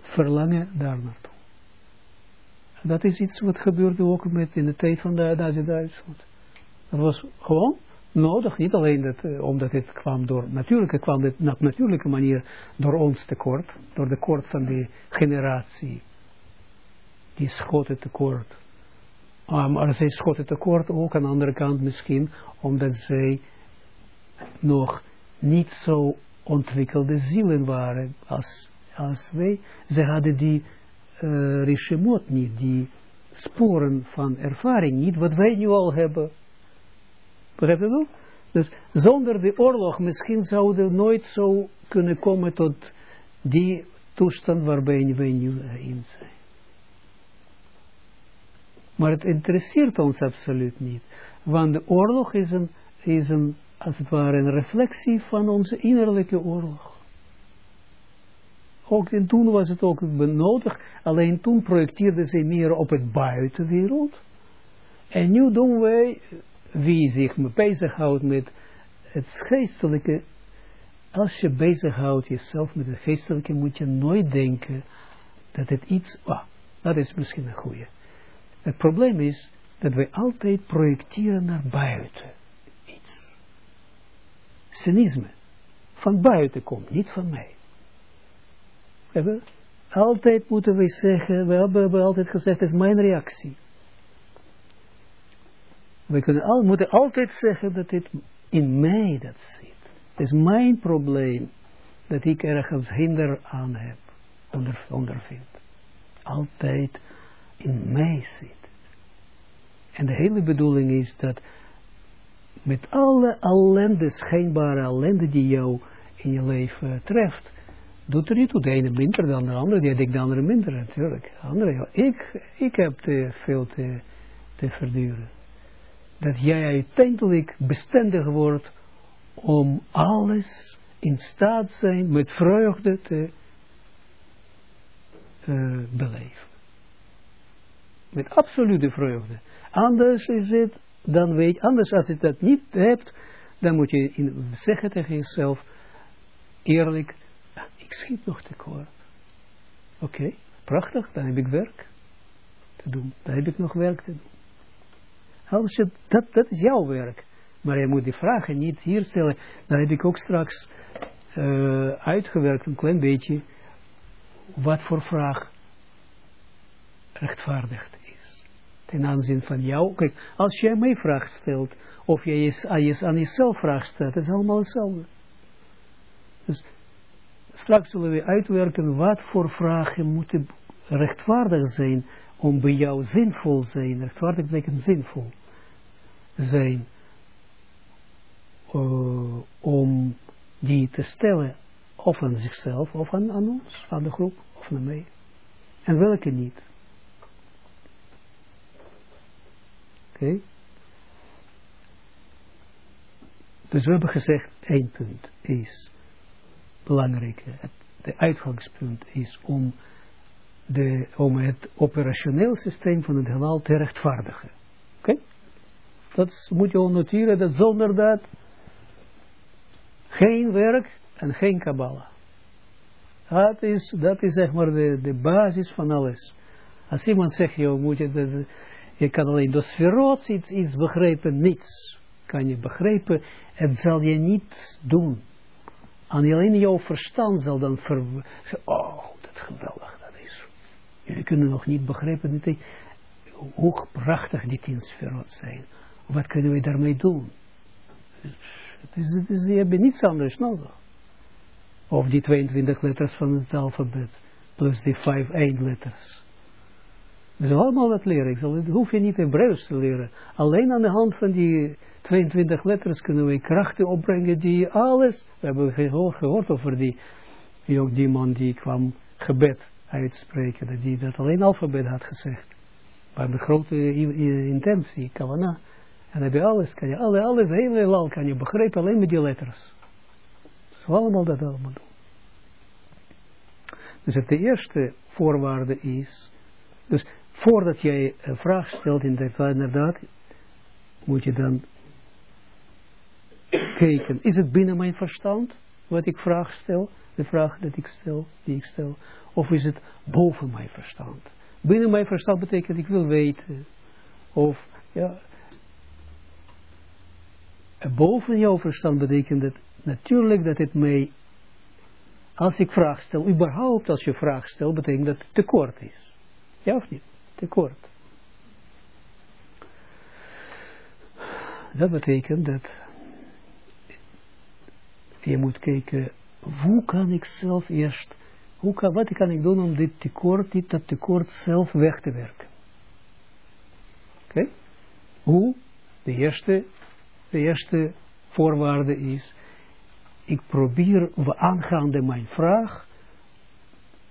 verlangen daar naartoe. Dat is iets wat gebeurde ook met in de tijd van de Nazi-Duitsland. Dat was gewoon nodig, niet alleen dat, uh, omdat het kwam door, natuurlijk het kwam dit op natuurlijke manier door ons tekort, door de kort van die generatie. Die schoten tekort. Um, maar zij schoten tekort ook aan de andere kant misschien, omdat zij nog niet zo ontwikkelde zielen waren als, als wij. Ze hadden die uh, rishemot niet, die sporen van ervaring niet, wat wij nu al hebben. Begrijp je wel? Dus zonder de oorlog misschien zouden we nooit zo kunnen komen tot die toestand waarbij wij nu in zijn. Maar het interesseert ons absoluut niet. Want de oorlog is een, is een als het ware een reflectie van onze innerlijke oorlog. Ook en toen was het ook benodigd, alleen toen projecteerden ze meer op het buitenwereld. En nu doen wij, wie zich bezighoudt met het geestelijke, als je bezighoudt jezelf met het geestelijke, moet je nooit denken dat het iets, ah, dat is misschien een goede. Het probleem is dat wij altijd projecteren naar buiten. Cynisme. Van buiten komt, niet van mij. Hebben? Altijd moeten we zeggen, we hebben altijd gezegd, het is mijn reactie. We kunnen moeten altijd zeggen dat dit in mij dat zit. Het is mijn probleem dat ik ergens hinder aan heb, onder, ondervind. Altijd in mij zit. En de hele bedoeling is dat met alle ellende, schijnbare ellende die jou in je leven treft, doet er niet toe. De ene minder dan de andere, die denkt de andere minder natuurlijk. De andere, ik, ik heb te veel te, te verduren. Dat jij uiteindelijk bestendig wordt om alles in staat zijn met vreugde te beleven. Met absolute vreugde. Anders is het, dan weet anders als je dat niet hebt, dan moet je in, zeggen tegen jezelf, eerlijk, ik schiet nog tekort. Oké, prachtig, dan heb ik werk te doen. Dan heb ik nog werk te doen. Als je, dat, dat is jouw werk. Maar je moet die vragen niet hier stellen. Dan heb ik ook straks uh, uitgewerkt een klein beetje wat voor vraag rechtvaardig is. Ten aanzien van jou. Kijk, als jij mij vraag stelt, of jij is, aan jezelf vraag stelt, het is allemaal hetzelfde. Dus straks zullen we uitwerken wat voor vragen moeten rechtvaardig zijn, om bij jou zinvol zijn. Rechtvaardig betekent zinvol zijn. Uh, om die te stellen, of aan zichzelf, of aan, aan ons, aan de groep, of aan mij. En welke niet. Dus we hebben gezegd, één punt is belangrijk. Het uitgangspunt is om, de, om het operationeel systeem van het heelal te rechtvaardigen. Oké? Dat moet je noteren, dat zonder dat geen werk en geen kabbala. Dat is, dat is zeg maar de, de basis van alles. Als iemand zegt, joh, moet je, dat, je kan alleen door sferot iets, iets begrijpen, niets kan je begrijpen, het zal je niet doen. En alleen jouw verstand zal dan ver... Oh, dat geweldig, dat is. Jullie kunnen nog niet begrijpen hoe prachtig die tien sferot zijn. Wat kunnen we daarmee doen? Het is, het is, je hebt niets anders nodig. Of die 22 letters van het alfabet, plus die 5 eindletters. We zullen allemaal dat leren. Ik hoef je niet Hebreeuws te leren. Alleen aan de hand van die 22 letters kunnen we krachten opbrengen die alles... We hebben gehoord, gehoord over die, die, die man die kwam gebed uitspreken. Dat die dat alleen alfabet had gezegd. Maar de grote intentie, kavana. En heb je alles, kan je alle, alles, hele lal kan je begrijpen alleen met die letters. Dus allemaal dat allemaal doen. Dus het de eerste voorwaarde is, dus voordat jij een vraag stelt in de inderdaad, moet je dan kijken, is het binnen mijn verstand, wat ik vraag stel, de vraag dat ik stel, die ik stel, of is het boven mijn verstand? Binnen mijn verstand betekent ik wil weten, of ja, boven jouw verstand betekent het natuurlijk dat het mij, als ik vraag stel, überhaupt als je vraag stelt, betekent dat het tekort is. Ja of niet? Tekort. Dat betekent dat je moet kijken, hoe kan ik zelf eerst, hoe kan, wat kan ik doen om dit tekort, dit dat tekort zelf weg te werken. Oké? Hoe? De eerste de eerste voorwaarde is, ik probeer aangaande mijn vraag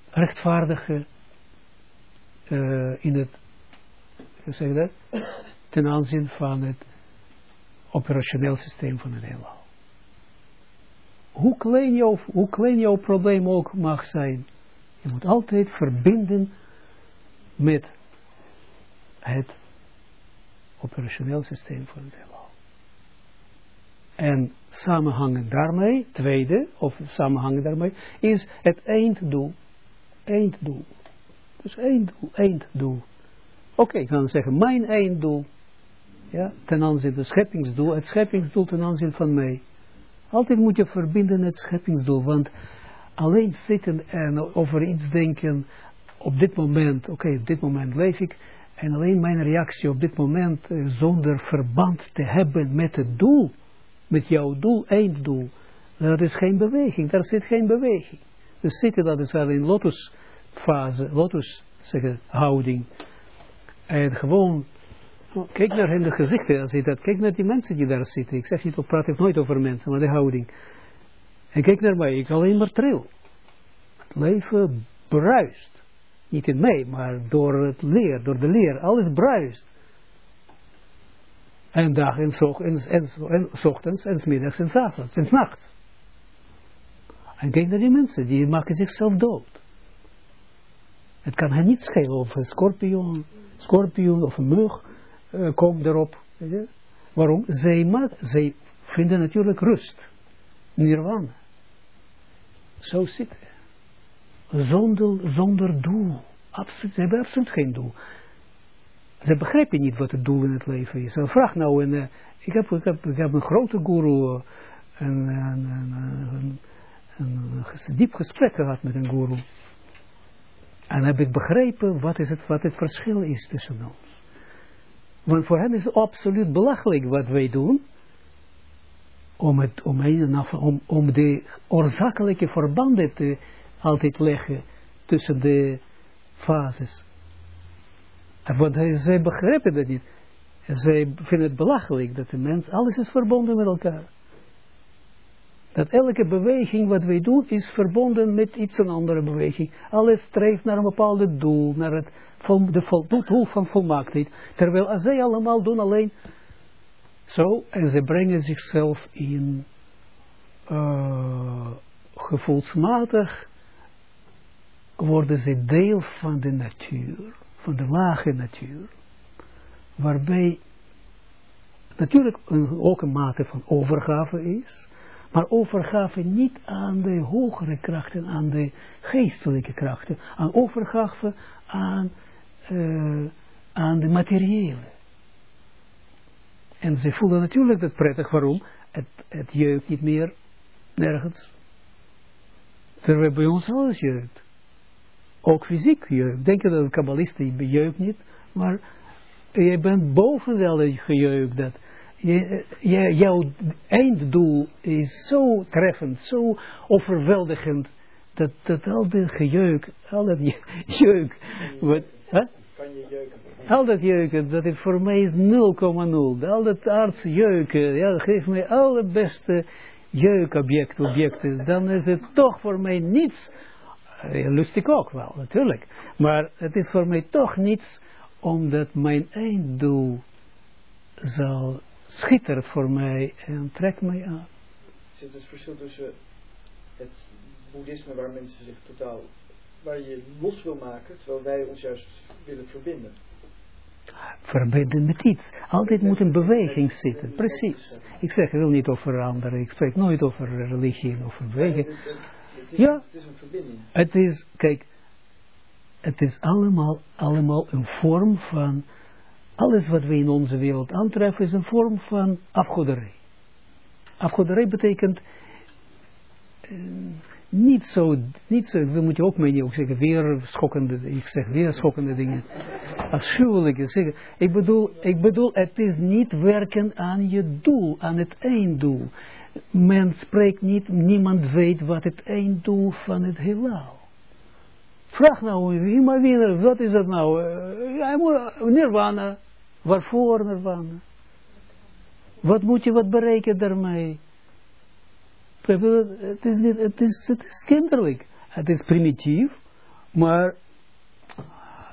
rechtvaardigen uh, in het, zeg dat, ten aanzien van het operationeel systeem van het heelal. Hoe klein, jouw, hoe klein jouw probleem ook mag zijn, je moet altijd verbinden met het operationeel systeem van het heelal. En samenhangen daarmee, tweede, of samenhangen daarmee, is het einddoel. Einddoel. Dus einddoel, einddoel. Oké, ik kan zeggen, mijn einddoel. Ja, ten aanzien van het scheppingsdoel, het scheppingsdoel ten aanzien van mij. Altijd moet je verbinden het scheppingsdoel, want alleen zitten en over iets denken, op dit moment, oké, op dit moment leef ik, en alleen mijn reactie op dit moment, eh, zonder verband te hebben met het doel, met jouw doel, einddoel, dat is geen beweging, daar zit geen beweging. Dus zitten, dat is alleen lotusfase, lotus zeggen, houding. En gewoon, kijk naar de gezichten, als je dat, kijk naar die mensen die daar zitten. Ik zeg niet, ik praat nooit over mensen, maar de houding. En kijk naar mij, ik alleen maar tril. Het leven bruist. Niet in mij, maar door het leer, door de leer, alles bruist. En dag en, zo, en, en, en, ochtends en middags en avonds en nachts. En kijk naar die mensen, die maken zichzelf dood. Het kan hen niet schelen of een scorpion, scorpion of een mug uh, komt erop. Waarom? Zij, maak, zij vinden natuurlijk rust. Nirvana. Zo zitten. Zonder, zonder doel. Absoluut, ze hebben absoluut geen doel. Ze begrijpen niet wat het doel in het leven is. En vraag nou, een, uh, ik, heb, ik, heb, ik heb een grote guru, uh, een, een, een, een, diep gesprek gehad met een guru. En heb ik begrepen wat, is het, wat het verschil is tussen ons. Want voor hen is het absoluut belachelijk wat wij doen. Om, het, om, om, om de oorzakelijke verbanden te altijd leggen tussen de fases. Want zij begrijpen dat niet. Zij vinden het belachelijk dat de mens, alles is verbonden met elkaar. Dat elke beweging wat wij doen is verbonden met iets een andere beweging. Alles streeft naar een bepaald doel, naar het de doel van volmaaktheid. Terwijl zij allemaal doen alleen zo en ze brengen zichzelf in uh, gevoelsmatig worden ze deel van de natuur, van de lage natuur. Waarbij natuurlijk ook een mate van overgave is, maar overgave niet aan de hogere krachten, aan de geestelijke krachten, aan overgave aan, uh, aan de materiële. En ze voelen natuurlijk dat prettig, waarom? Het, het jeukt niet meer nergens. Terwijl bij ons alles jeukt. Ook fysiek jeukt. Denk je dat een kabbalist jeukt niet, maar je bent boven wel gejeukt dat je, je, jouw einddoel is zo treffend, zo overweldigend, dat, dat al dat gejeuk, al dat jeuk, wat, huh? kan je jeuken? Al dat jeuken, dat het voor mij is 0,0. Al dat arts jeuken, ja, geef mij alle beste jeukobjecten, objecten, dan is het toch voor mij niets, uh, lust ik ook wel, natuurlijk, maar het is voor mij toch niets, omdat mijn einddoel zal schittert voor mij en trekt mij aan. Zit het verschil tussen het boeddhisme waar mensen zich totaal, waar je los wil maken, terwijl wij ons juist willen verbinden? Verbinden met iets. Altijd moet een beweging zitten, precies. Ik zeg, ik wil niet over anderen, ik spreek nooit over religie of beweging. Ja, het is een verbinding. Het is, kijk, het is allemaal, allemaal een vorm van alles wat we in onze wereld aantreffen is een vorm van afgoderij. Afgoderij betekent uh, niet zo, niet zo, we moeten ook mee ook zeggen, weer schokkende, ik zeg weer schokkende dingen, afschuwelijke zeggen. Ik bedoel, ik bedoel, het is niet werken aan je doel, aan het einddoel. Men spreekt niet, niemand weet wat het einddoel van het heelal. Vraag nou, wie maar wie, wat is dat nou? Uh, nirvana, Waarvoor nirvana? Wat moet je wat bereiken daarmee? Het is, niet, het, is, het is kinderlijk. Het is primitief, maar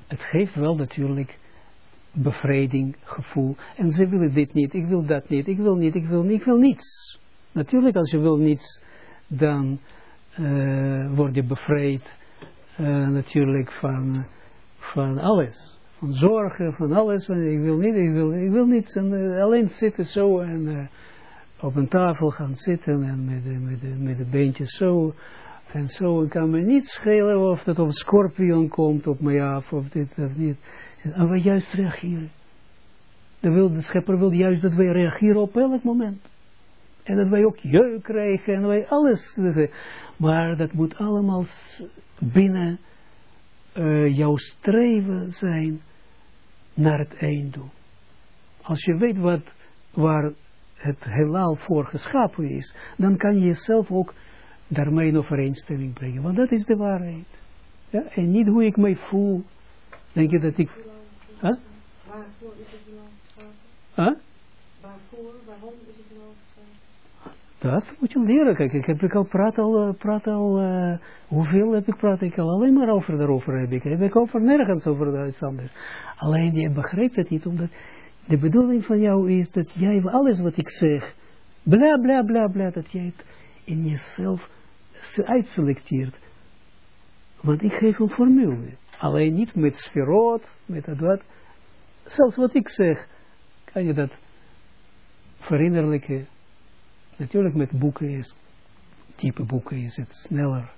het geeft wel natuurlijk bevrijding, gevoel. En ze willen dit niet, ik wil dat niet, ik wil niet, ik wil niet, ik wil niets. Natuurlijk, als je wil niets, dan uh, word je bevrijd uh, natuurlijk van, van alles van zorgen, van alles. Van, ik wil niet, ik wil, ik wil niet en, uh, alleen zitten zo en uh, op een tafel gaan zitten en met, de, met, de, met de beentjes zo en zo. Ik kan me niet schelen of dat op een scorpion komt op mij af of dit of niet. En wij juist reageren. De, wil, de schepper wil juist dat wij reageren op elk moment. En dat wij ook jeuk krijgen en wij alles. Maar dat moet allemaal binnen uh, jouw streven zijn naar het einddoel. Als je weet wat, waar het heelal voor geschapen is, dan kan je jezelf ook daarmee in overeenstemming brengen. Want dat is de waarheid. Ja? En niet hoe ik mij voel. Denk je dat ik... Huh? Waarvoor is het heelal geschapen? Huh? Waarvoor, waarom is het heelal geschapen? Dat moet je leren. Kijk, ik heb ik al praat al, praat al hoeveel heb ik praat ik al alleen maar over daarover heb ik. Heb ik over nergens over iets anders. Alleen je begrijpt het niet, omdat de bedoeling van jou is dat jij alles wat ik zeg, bla bla bla bla, dat jij het in jezelf se- uitselecteert. Want ik geef een formule. Alleen niet met sferoot, met dat wat. Zelfs wat ik zeg, kan je dat verinnerlijken. Natuurlijk met boeken is, type boeken is het sneller.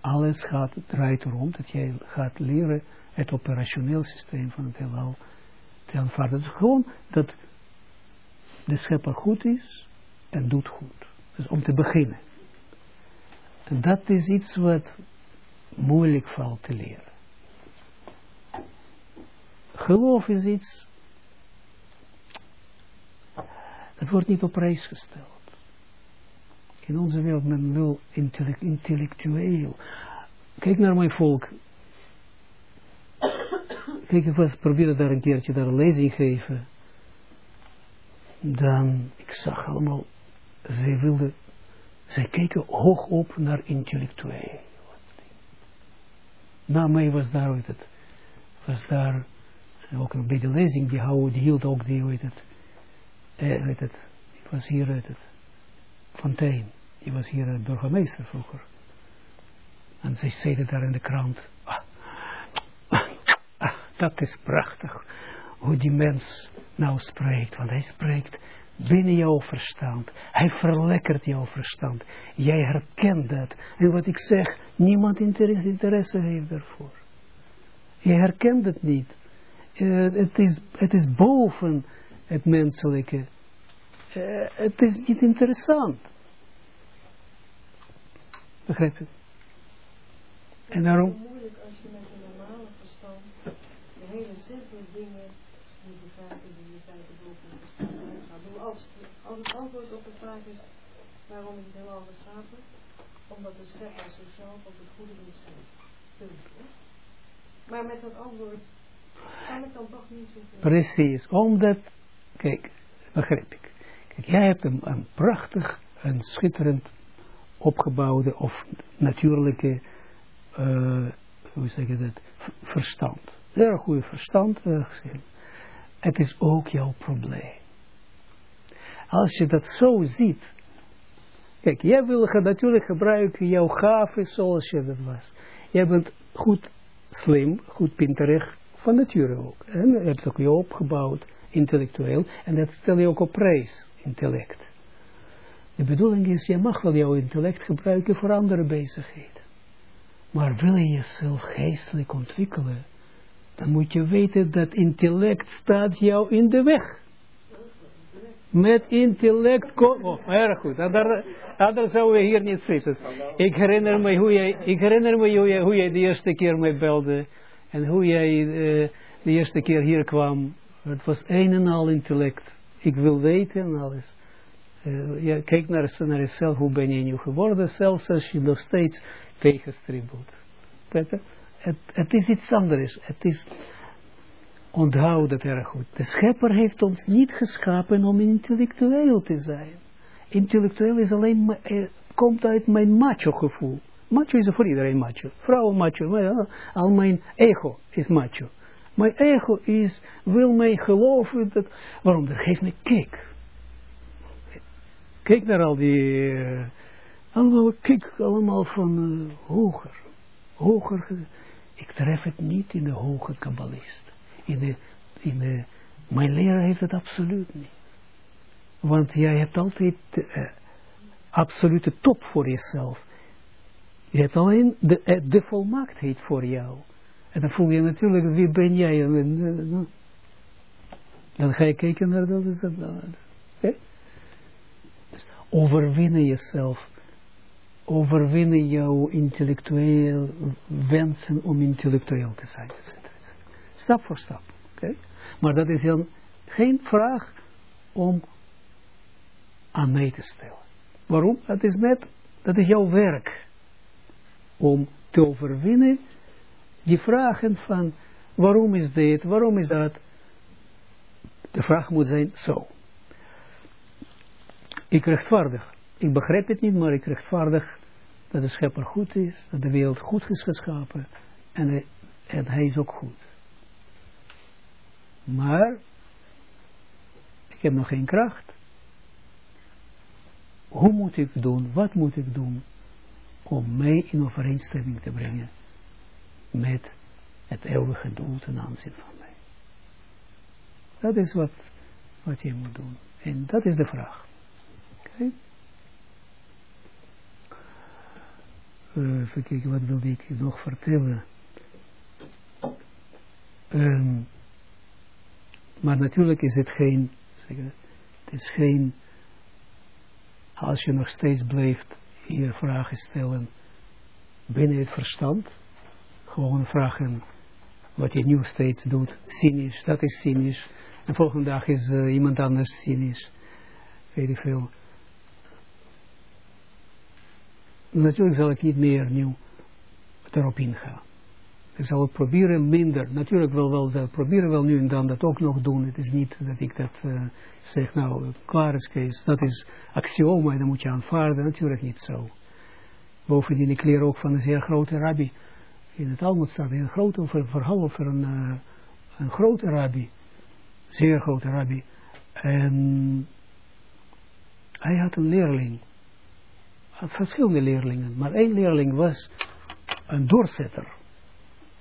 Alles gaat, draait erom dat jij gaat leren het operationeel systeem van het heelal te aanvaarden. Dus gewoon dat de schepper goed is en doet goed. Dus om te beginnen. En dat is iets wat moeilijk valt te leren. Geloof is iets, dat wordt niet op prijs gesteld. In onze wereld men wil intellect, intellectueel. Kijk naar mijn volk. Kijk, ik was proberen daar een keertje daar een lezing geven. Dan, ik zag allemaal, ze wilden, ze keken hoog op naar intellectueel. Na mij was daar, weet het, was daar, ook bij de lezing, die, die hield ook die, weet het, eh, het, was hier, weet het, Fontein, die was hier een burgemeester vroeger. En zij zeiden daar in de krant, ah, ah, ah, dat is prachtig, hoe die mens nou spreekt, want hij spreekt binnen jouw verstand. Hij verlekkert jouw verstand. Jij herkent dat. En wat ik zeg, niemand interesse, heeft daarvoor. Je herkent het niet. Uh, het, is, het is boven het menselijke. Uh, het is niet interessant. Begrijp je? En daarom... Het is moeilijk als je met een normale verstand de hele simpele dingen die begrijpen die je boven verstand uitgaat. Doen als, het- als het antwoord op de vraag is waarom is het heelal geschapen? Omdat de schepper zichzelf op het goede wil schept. Maar met dat antwoord kan ik dan toch niet zoveel. Precies, omdat, kijk, begrijp ik. Jij hebt een, een prachtig, een schitterend opgebouwde of natuurlijke, eh, hoe zeg je dat, verstand. Heel goede verstand. gezien. het is ook jouw probleem. Als je dat zo ziet, kijk, jij wil natuurlijk gebruiken jouw gaven zoals je dat was. Jij bent goed slim, goed pinterig, van nature ook. En je hebt ook je opgebouwd, intellectueel, en dat stel je ook op prijs, intellect. De bedoeling is, je mag wel jouw intellect gebruiken voor andere bezigheden. Maar wil je jezelf geestelijk ontwikkelen, dan moet je weten dat intellect staat jou in de weg. Met intellect, ko- oh, erg goed, anders, zouden we hier niet zitten. Ik herinner me hoe jij, ik herinner me hoe jij, hoe jij de eerste keer mij belde, en hoe jij eh, de eerste keer hier kwam. Het was een en al intellect. Ik wil weten en alles. Uh, ja, kijk naar, naar jezelf, hoe ben je nu geworden, zelfs als je nog steeds tegenstribbelt. Het, het is iets anders. Het is, onthoud dat erg goed. De schepper heeft ons niet geschapen om intellectueel te zijn. Intellectueel is alleen, eh, komt uit mijn macho gevoel. Macho is voor iedereen macho. Vrouwen macho, al mijn ego is macho. Mijn ego is, wil mij geloven dat, waarom? Dat geeft me kick. Kijk naar al die, eh, allemaal, kijk allemaal van eh, hoger, hoger. ge- Ik tref het niet in de hoge kabbalist. In de, in de, mijn leraar heeft het absoluut niet. Want jij hebt altijd uh, absolute top voor jezelf. Je hebt alleen de, uh, de volmaaktheid voor jou. En dan voel je natuurlijk, wie ben jij? En, uh, dan ga je kijken naar dat. Is dat okay? dus overwinnen jezelf. Overwinnen jouw intellectueel wensen om intellectueel te zijn. Stap voor stap. Okay? Maar dat is dan geen vraag om aan mij te stellen. Waarom? Dat is net, dat is jouw werk. Om te overwinnen die vragen van waarom is dit, waarom is dat. De vraag moet zijn zo. Ik rechtvaardig. Ik begrijp het niet, maar ik rechtvaardig dat de schepper goed is, dat de wereld goed is geschapen en, en hij is ook goed. Maar ik heb nog geen kracht. hoe moet ik doen, wat moet ik doen, om mij in overeenstemming te brengen met het eeuwige doel ten aanzien van mij. Dat is wat, wat je moet doen. En dat is de vraag. Oké? Uh, even kijken, wat wilde ik nog vertellen? Um, maar natuurlijk is het geen, zeg, het is geen, als je nog steeds blijft hier vragen stellen binnen het verstand, gewoon vragen wat je nu steeds doet, cynisch, dat is cynisch, en volgende dag is uh, iemand anders cynisch, weet ik veel. Natuurlijk zal ik niet meer nieuw erop ingaan. Ik zal het proberen minder. Natuurlijk wel wel, zal proberen wel nu en dan dat ook nog doen. Het is niet dat ik dat uh, zeg, nou, klaar is Kees. Dat is axioma, dat moet je aanvaarden. Natuurlijk niet zo. Bovendien, ik leer ook van een zeer grote rabbi. In het Talmud staat een grote verhaal over een, uh, een grote rabbi. Zeer grote rabbi. En hij had een leerling. Verschillende leerlingen. Maar één leerling was een doorzetter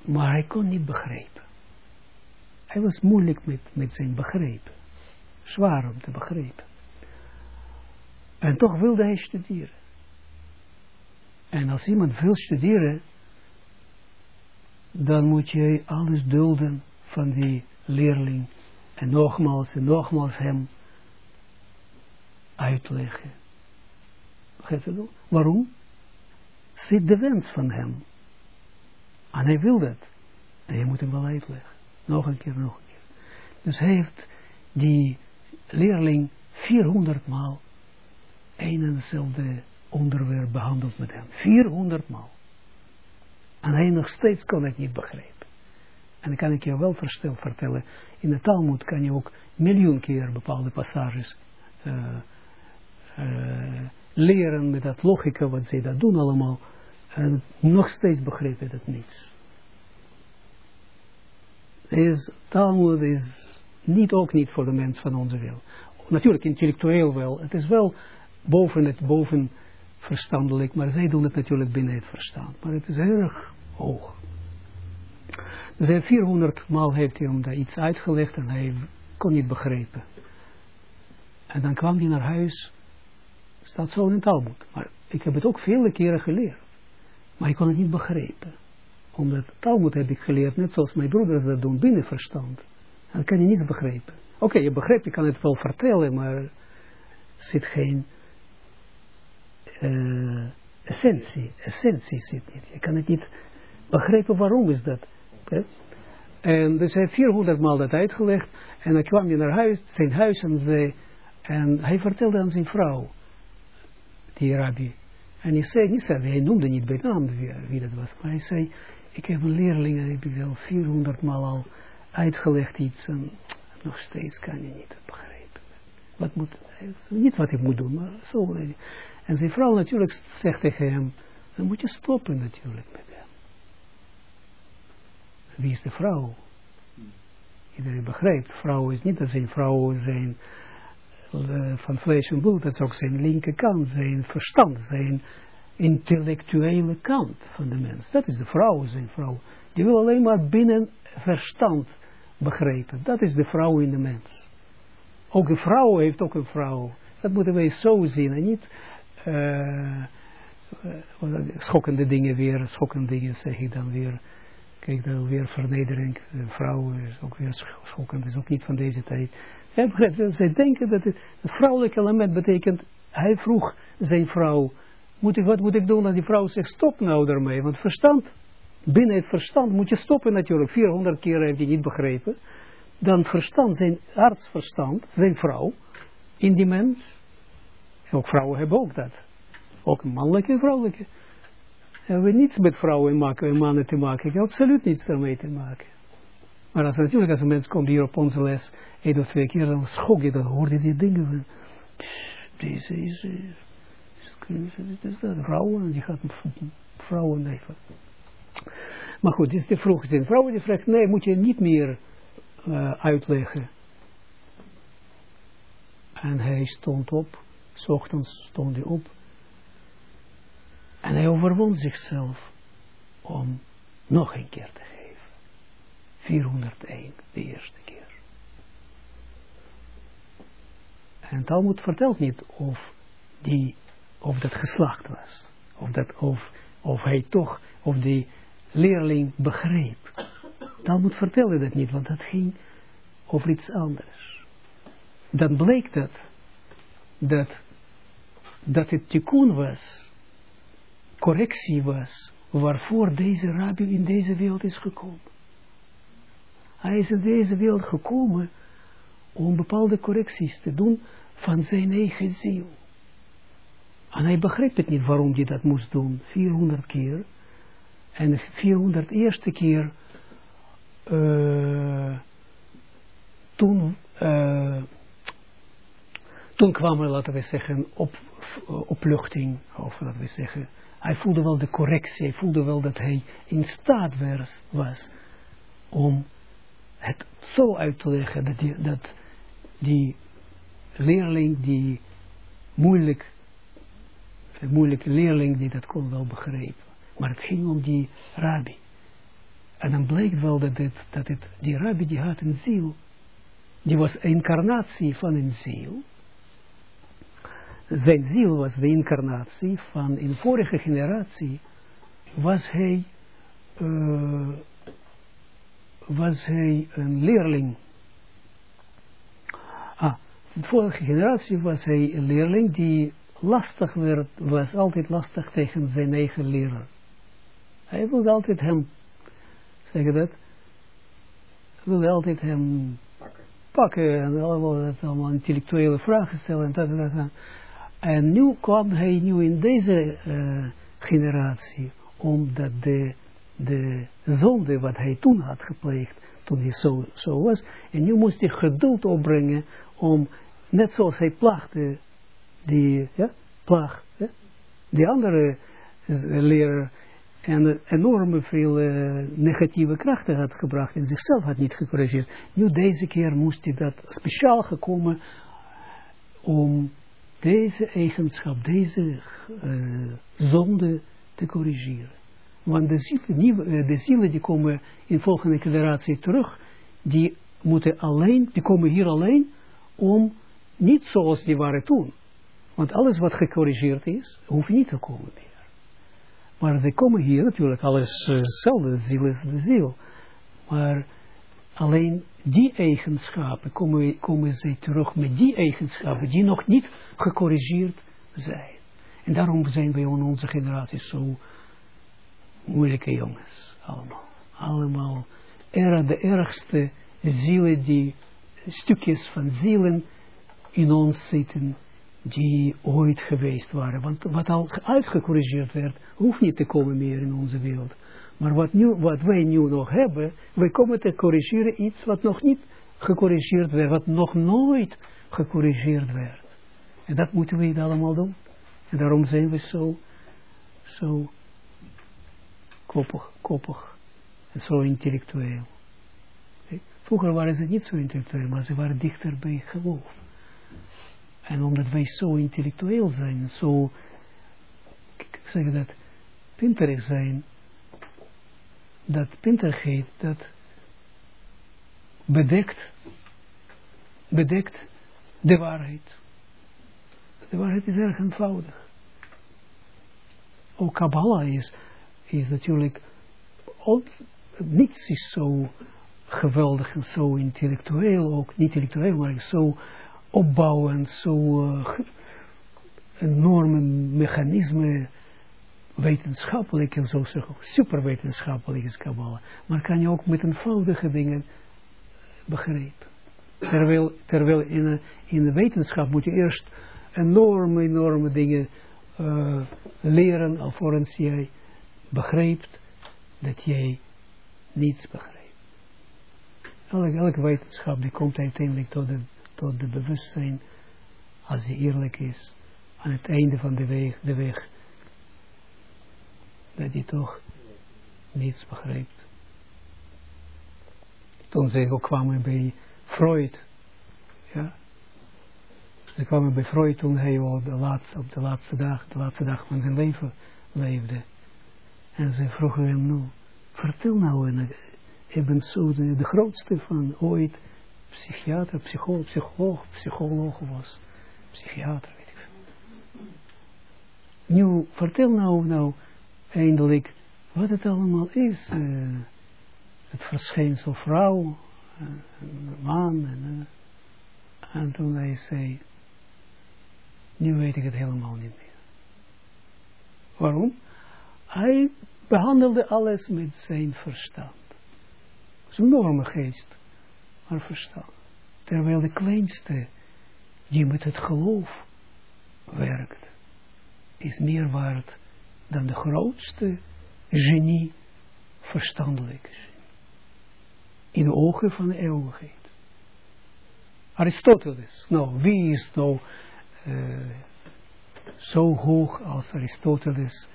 maar hij kon niet begrijpen. Hij was moeilijk met, met zijn begrijpen. Zwaar om te begrijpen. En toch wilde hij studeren. En als iemand wil studeren, dan moet je alles dulden van die leerling. En nogmaals en nogmaals hem uitleggen. Waarom? Zit de wens van hem. En hij wil dat. En je moet hem wel uitleggen. Nog een keer, nog een keer. Dus heeft die leerling 400 maal een en hetzelfde onderwerp behandeld met hem. 400 maal. En hij nog steeds kon het niet begrijpen. En dan kan ik je wel vertellen, in de Talmud kan je ook miljoen keer bepaalde passages uh, uh, leren met dat logica, wat zij dat doen allemaal. En nog steeds begreep ik het niet. Is, Talmud is niet ook niet voor de mens van onze wil. Natuurlijk intellectueel wel. Het is wel boven het boven verstandelijk, maar zij doen het natuurlijk binnen het verstand. Maar het is heel erg hoog. Hij 400 maal heeft hij hem daar iets uitgelegd en hij kon niet begrijpen. En dan kwam hij naar huis, staat zo in het Talmud. Maar ik heb het ook vele keren geleerd. Maar ik kon het niet begrijpen. Omdat Talmud heb ik geleerd, net zoals mijn broeders dat doen, binnen verstand. Dan kan je niets begrijpen. Oké, je begrijpt, je kan het wel vertellen, maar er zit geen uh, essentie. Essentie zit niet. Je kan het niet begrijpen waarom is dat. En dus hij heeft 400 maal dat uitgelegd. En dan kwam hij naar huis, zijn huis en, zei, en hij vertelde aan zijn vrouw, die rabbi, en hij zei, niet zei, hij noemde niet bij naam wie, dat was, maar hij zei, ik heb een leerling, en heb ik wel 400 maal al uitgelegd iets, en nog steeds kan je niet begrijpen. Wat moet, niet wat ik moet doen, maar zo. En zijn vrouw natuurlijk zegt tegen hem, dan moet je stoppen natuurlijk met hem. Wie is de vrouw? Iedereen begrijpt, vrouw is niet dat zijn vrouw zijn uh, van vlees en bloed, dat is ook zijn linkerkant, zijn verstand, zijn intellectuele kant van de mens. Dat is de vrouw, zijn vrouw. Die wil alleen maar binnen verstand begrijpen. Dat is de vrouw in de mens. Ook een vrouw heeft ook een vrouw. Dat moeten wij zo zien en niet uh, schokkende dingen weer, schokkende dingen zeg ik dan weer. Kijk, dan weer vernedering. De vrouw is ook weer schokkend, is ook niet van deze tijd. Zij denken dat het, het vrouwelijke element betekent, hij vroeg zijn vrouw, moet ik, wat moet ik doen? En die vrouw zegt, stop nou daarmee, want verstand, binnen het verstand moet je stoppen natuurlijk. 400 keer heeft hij niet begrepen. Dan verstand, zijn artsverstand, zijn vrouw, in die mens. Ook vrouwen hebben ook dat. Ook mannelijke en vrouwelijke. Hebben we niets met vrouwen en mannen te maken. Ik heb absoluut niets daarmee te maken. Maar als natuurlijk als een mens komt hier op onze les, één of twee keer, dan schok je, dan hoor je die dingen van, deze is, is, is dat, vrouwen, die gaat vrouwen even. Maar goed, dit is de vroegste. Vrouwen die vraagt, nee, moet je niet meer uh, uitleggen. En hij stond op, S ochtends stond hij op. En hij overwon zichzelf om nog een keer te geven. 401, de eerste keer. En Talmud vertelt niet of, die, of dat geslacht was. Of, dat, of, of hij toch, of die leerling begreep. Talmud vertelde dat niet, want dat ging over iets anders. Dan bleek dat, dat, dat het tikkun was, correctie was, waarvoor deze rabbi in deze wereld is gekomen. Hij is in deze wereld gekomen om bepaalde correcties te doen van zijn eigen ziel. En hij begreep het niet waarom hij dat moest doen, 400 keer. En de 400 eerste keer, uh, toen, uh, toen kwam er, laten we zeggen, op, opluchting, of laten we zeggen, hij voelde wel de correctie, hij voelde wel dat hij in staat was, was om het zo uit te leggen, dat die, dat die leerling die moeilijk, de moeilijke leerling die dat kon wel begrijpen. Maar het ging om die rabbi. En dan bleek wel dat, dit, dat het, die rabbi die had een ziel. Die was een incarnatie van een ziel. Zijn ziel was de incarnatie van in vorige generatie was hij, uh, was hij een leerling. Ah, in de vorige generatie was hij een leerling die lastig werd, was altijd lastig tegen zijn eigen leraar. Hij wilde altijd hem, zeg je dat, wilde altijd hem pakken, pakken en allemaal, allemaal intellectuele vragen stellen en dat en dat. En nu kwam hij nu in deze uh, generatie, omdat de, de zonde wat hij toen had gepleegd, toen hij zo, zo was, en nu moest hij geduld opbrengen om, net zoals hij plaagde, die, ja, plaag, die andere leraar, en enorme veel uh, negatieve krachten had gebracht en zichzelf had niet gecorrigeerd. Nu deze keer moest hij dat speciaal gekomen om deze eigenschap, deze uh, zonde te corrigeren. Want de zielen, de zielen die komen in volgende generatie terug, die moeten alleen, die komen hier alleen om niet zoals die waren toen. Want alles wat gecorrigeerd is, hoeft niet te komen meer. Maar ze komen hier natuurlijk, alles hetzelfde, de ziel is de ziel. Maar alleen die eigenschappen, komen, komen zij terug met die eigenschappen die nog niet gecorrigeerd zijn. En daarom zijn wij in onze generatie zo moeilijke jongens. Allemaal. Allemaal er, de ergste zielen die stukjes van zielen in ons zitten die ooit geweest waren. Want wat al uitgecorrigeerd werd, hoeft niet te komen meer in onze wereld. Maar wat, nu, wat wij nu nog hebben, wij komen te corrigeren iets wat nog niet gecorrigeerd werd, wat nog nooit gecorrigeerd werd. En dat moeten we allemaal doen. En daarom zijn we zo, zo koppig, koppig en zo intellectueel. Vroeger waren ze niet zo intellectueel, maar ze waren dichter bij geloof. En omdat wij zo intellectueel zijn, zo, ik zeg dat, pinterig zijn, dat pinterigheid, dat bedekt, bedekt de waarheid. De waarheid is erg eenvoudig. Ook Kabbalah is, is natuurlijk, niets is zo geweldig en zo intellectueel, ook niet intellectueel, maar zo opbouwend, zo uh, enorme mechanisme, wetenschappelijk en zo zeggen, superwetenschappelijk is Kabbalah. Maar kan je ook met eenvoudige dingen begrijpen. Terwijl, in, de, in de wetenschap moet je eerst enorme, enorme dingen uh, leren, alvorens jij begrijpt dat jij niets begrijpt. Elke, elke wetenschap die komt uiteindelijk tot de, tot de bewustzijn, als die eerlijk is, aan het einde van de weg, de weg dat hij toch niets begrijpt. Toen ze ook kwamen bij Freud, ja, Ze kwamen bij Freud toen hij al de laatste, op de laatste dag, de laatste dag van zijn leven leefde. En ze vroegen hem nou, vertel nou, en, eh, je bent zo de, de grootste van ooit psychiater, psycholoog, psycholoog, psycholoog was. Psychiater, weet ik veel. Nu, vertel nou, nou, eindelijk, wat het allemaal is. eh, het verschijnsel vrouw, eh, man, en, eh, en toen hij zei, nu weet ik het helemaal niet meer. Waarom? Hij behandelde alles met zijn verstand. Een enorme geest, maar verstand. Terwijl de kleinste, die met het geloof werkt, is meer waard dan de grootste genie, verstandelijk. In de ogen van de eeuwigheid. Aristoteles, nou, wie is nou uh, zo hoog als Aristoteles,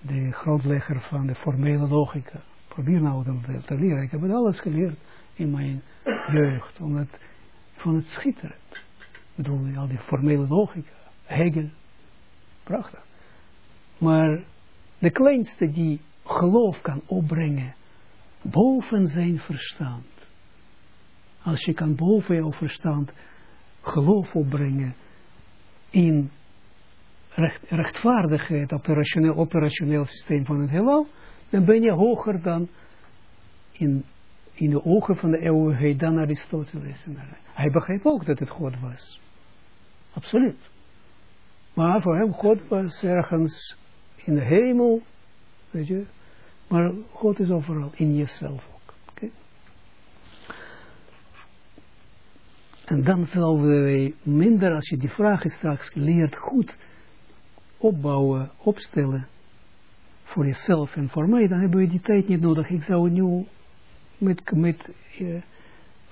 de grondlegger van de formele logica. Probeer nou dat te leren. Ik heb het alles geleerd in mijn jeugd, omdat vond het schitterend. Ik bedoel, al die formele logica, Hegel, prachtig. Maar de kleinste die geloof kan opbrengen, boven zijn verstand. Als je kan boven jouw verstand geloof opbrengen in recht, rechtvaardigheid, operationeel, operationeel systeem van het heelal, dan ben je hoger dan in, in de ogen van de eeuwigheid dan Aristoteles. Hij begreep ook dat het God was. Absoluut. Maar voor hem, God was ergens in de hemel, weet je. Maar God is overal, in jezelf ook. Okay? En dan zullen wij minder, als je die vragen straks leert, goed opbouwen, opstellen voor jezelf en voor mij, dan hebben we die tijd niet nodig. Ik zou nu met, met uh,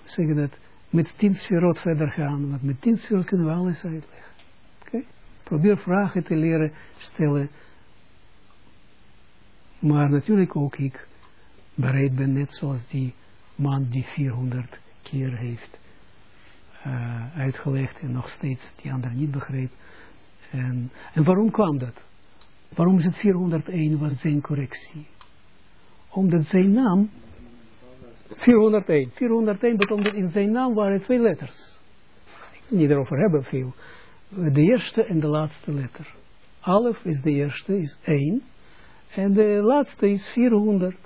zeg dat, met tien sferot verder gaan, want met tien sferot kunnen we alles uitleggen. Okay? Probeer vragen te leren stellen, maar natuurlijk ook ik bereid ben, net zoals die man die 400 keer heeft uh, uitgelegd en nog steeds die ander niet begreep. En, en waarom kwam dat? Waarom is het 401 was zijn correctie? Omdat zijn naam 401. 401 betekent in zijn naam waren twee letters. Ik niet erover hebben veel. De eerste en de laatste letter. Alef is de eerste, is 1. En de laatste is 400.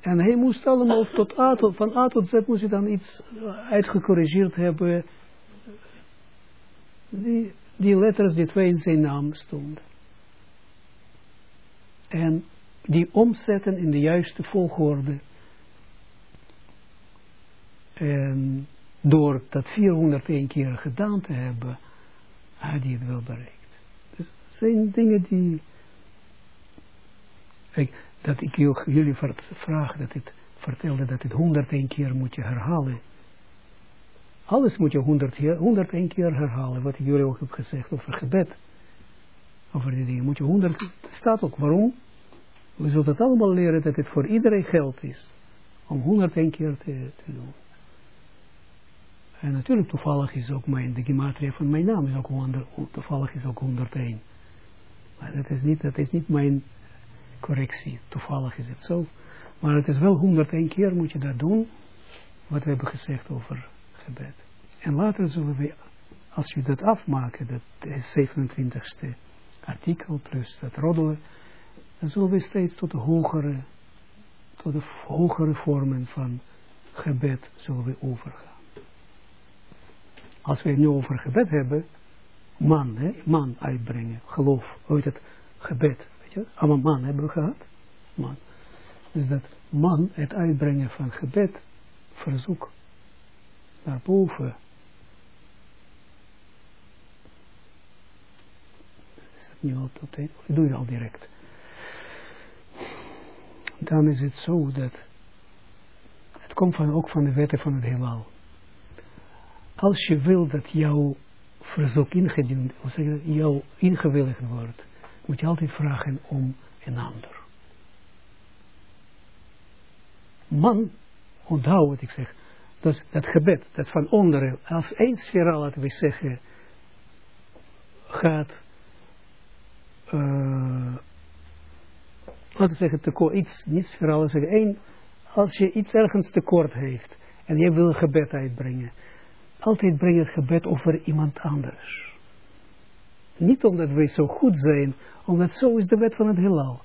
En hij moest allemaal tot A tot, van A tot Z moest hij dan iets uitgecorrigeerd hebben. Die, die letters die twee in zijn naam stonden. En die omzetten in de juiste volgorde. En door dat 401 keer gedaan te hebben, had hij het wel bereikt. Dus zijn dingen die... Kijk, dat ik jullie vraag, dat het vertelde dat het 101 keer moet je herhalen. Alles moet je 100 keer, 101 keer herhalen, wat ik jullie ook heb gezegd over gebed. Over die dingen moet je 100, staat ook waarom. We zullen het allemaal leren dat het voor iedereen geld is. Om 101 keer te, te doen. En natuurlijk toevallig is ook mijn, de gematria van mijn naam is ook 100, toevallig is ook 101. Maar dat is niet, dat is niet mijn correctie. Toevallig is het zo. Maar het is wel 101 keer moet je dat doen. Wat we hebben gezegd over gebed. En later zullen we, als we dat afmaken, dat 27ste artikel plus dat roddelen, dan zullen we steeds tot de hogere, tot de hogere vormen van gebed zullen we overgaan. Als we het nu over gebed hebben, man, hè, man uitbrengen, geloof, uit het gebed, allemaal man hebben we gehad, man. Dus dat man, het uitbrengen van gebed, verzoek, naar boven. Is dat nu al tijd? Of doe je al direct? Dan is het zo dat het komt van, ook van de wetten van het heelal. Als je wil dat jouw verzoek ingediend, hoe zeg jouw ingewilligd wordt, moet je altijd vragen om een ander. Man, onthoud wat ik zeg, dat gebed, dat van onderen, als één sfera, laten we zeggen, gaat, uh, laten we zeggen, tekort, iets, niet sfera, zeggen, één, als je iets ergens tekort heeft, en je wil een gebed uitbrengen, altijd breng het gebed over iemand anders. Niet omdat wij zo goed zijn, omdat zo is de wet van het heelal.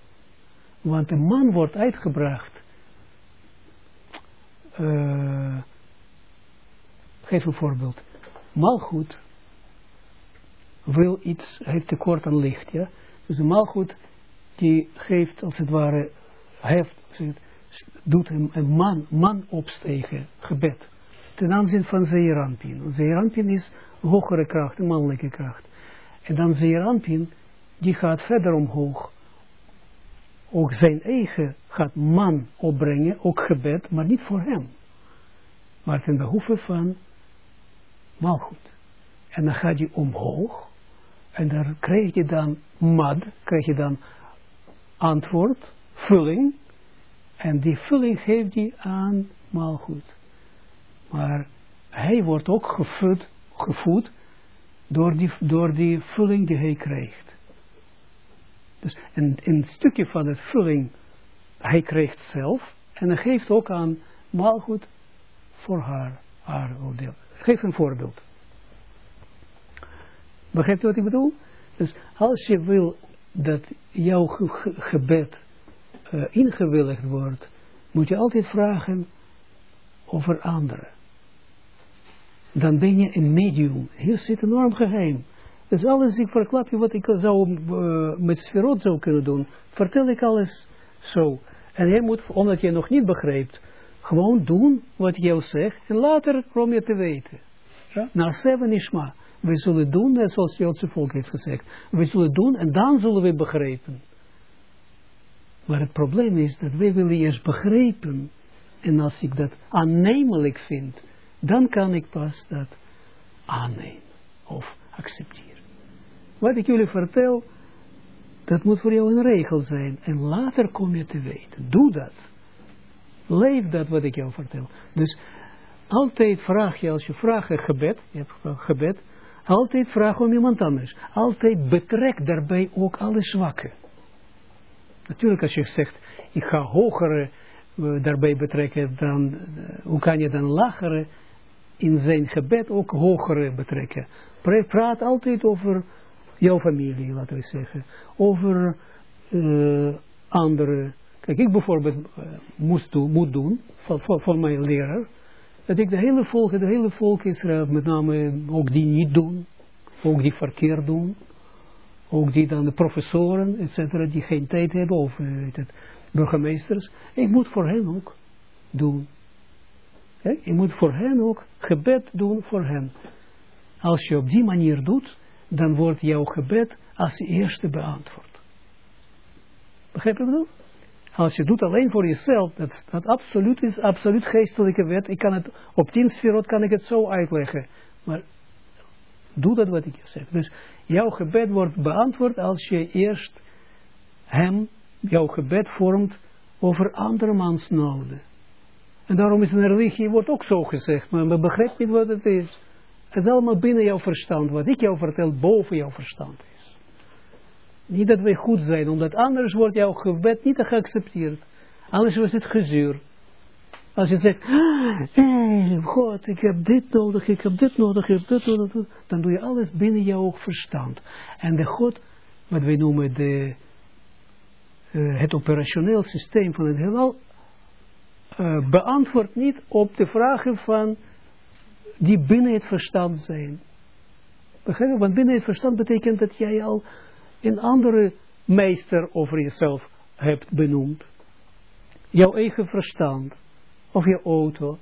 Want een man wordt uitgebracht. Uh, geef een voorbeeld. Malgoed wil iets, heeft tekort aan licht. Ja? Dus een malgoed die geeft als het ware, heeft, doet een, man, man opstegen, gebed. Ten aanzien van Zeerampin. Zeerampin is hogere kracht, een mannelijke kracht. En dan Zeerampin, die gaat verder omhoog. Ook zijn eigen gaat man opbrengen, ook gebed, maar niet voor hem. Maar ten behoeve van malgoed. En dan gaat hij omhoog. En daar krijg je dan mad, krijg je dan antwoord, vulling. En die vulling geeft hij aan maalgoed. Maar hij wordt ook gevoed, gevoed door, die, door die vulling die hij krijgt. Dus een, een stukje van het vulling, hij krijgt zelf. En hij geeft ook aan maalgoed voor haar, haar oordeel. Geef een voorbeeld. Begrijpt u wat ik bedoel? Dus als je wil dat jouw gebed uh, ingewilligd wordt, moet je altijd vragen over anderen. Dan ben je een medium. Hier zit enorm geheim. Dus alles, ik verklap je wat ik zou uh, met sferot zou kunnen doen, vertel ik alles zo. En jij moet, omdat je nog niet begrijpt, gewoon doen wat jou zeg en later kom je te weten. Ja? Na seven ishma. We zullen doen, net zoals het Joodse volk heeft gezegd. We zullen doen en dan zullen we begrijpen. Maar het probleem is dat wij willen eerst begrijpen. En als ik dat aannemelijk vind, dan kan ik pas dat aannemen of accepteren. Wat ik jullie vertel, dat moet voor jou een regel zijn. En later kom je te weten. Doe dat. Leef dat wat ik jou vertel. Dus altijd vraag je, als je vraagt gebed, je hebt gebed, altijd vraag om iemand anders. Altijd betrek daarbij ook alle zwakken. Natuurlijk als je zegt, ik ga hogere uh, daarbij betrekken, dan, uh, hoe kan je dan lagere in zijn gebed ook hogere betrekken. Praat altijd over jouw familie, laten we zeggen. Over uh, andere. Kijk, ik bijvoorbeeld moest doen, moet doen, van, mijn leraar, dat ik de hele volk, de hele volk Israël, met name ook die niet doen, ook die verkeerd doen, ook die dan de professoren, et cetera, die geen tijd hebben, of uh, burgemeesters, ik moet voor hen ook doen. Ik moet voor hen ook gebed doen voor hen. Als je op die manier doet, dan wordt jouw gebed als eerste beantwoord. Begrijp je wat Als je doet alleen voor jezelf, dat, dat absoluut is, absoluut geestelijke wet. Ik kan het, op tien sferot kan ik het zo uitleggen. Maar doe dat wat ik je zeg. Dus jouw gebed wordt beantwoord als je eerst hem, jouw gebed vormt over andermans noden. En daarom is een religie, wordt ook zo gezegd, maar men begrijpt niet wat het is. Het is allemaal binnen jouw verstand. Wat ik jou vertel, boven jouw verstand is. Niet dat wij goed zijn, omdat anders wordt jouw gebed niet geaccepteerd. Anders was het gezuur. Als je zegt, hey, God, ik heb dit nodig, ik heb dit nodig, ik heb dit nodig, dan doe je alles binnen jouw verstand. En de God, wat wij noemen de, uh, het operationeel systeem van het heelal, uh, beantwoordt niet op de vragen van die binnen het verstand zijn. Begrijp je? Want binnen het verstand betekent dat jij al een andere meester over jezelf hebt benoemd. Jouw eigen verstand, of je auto,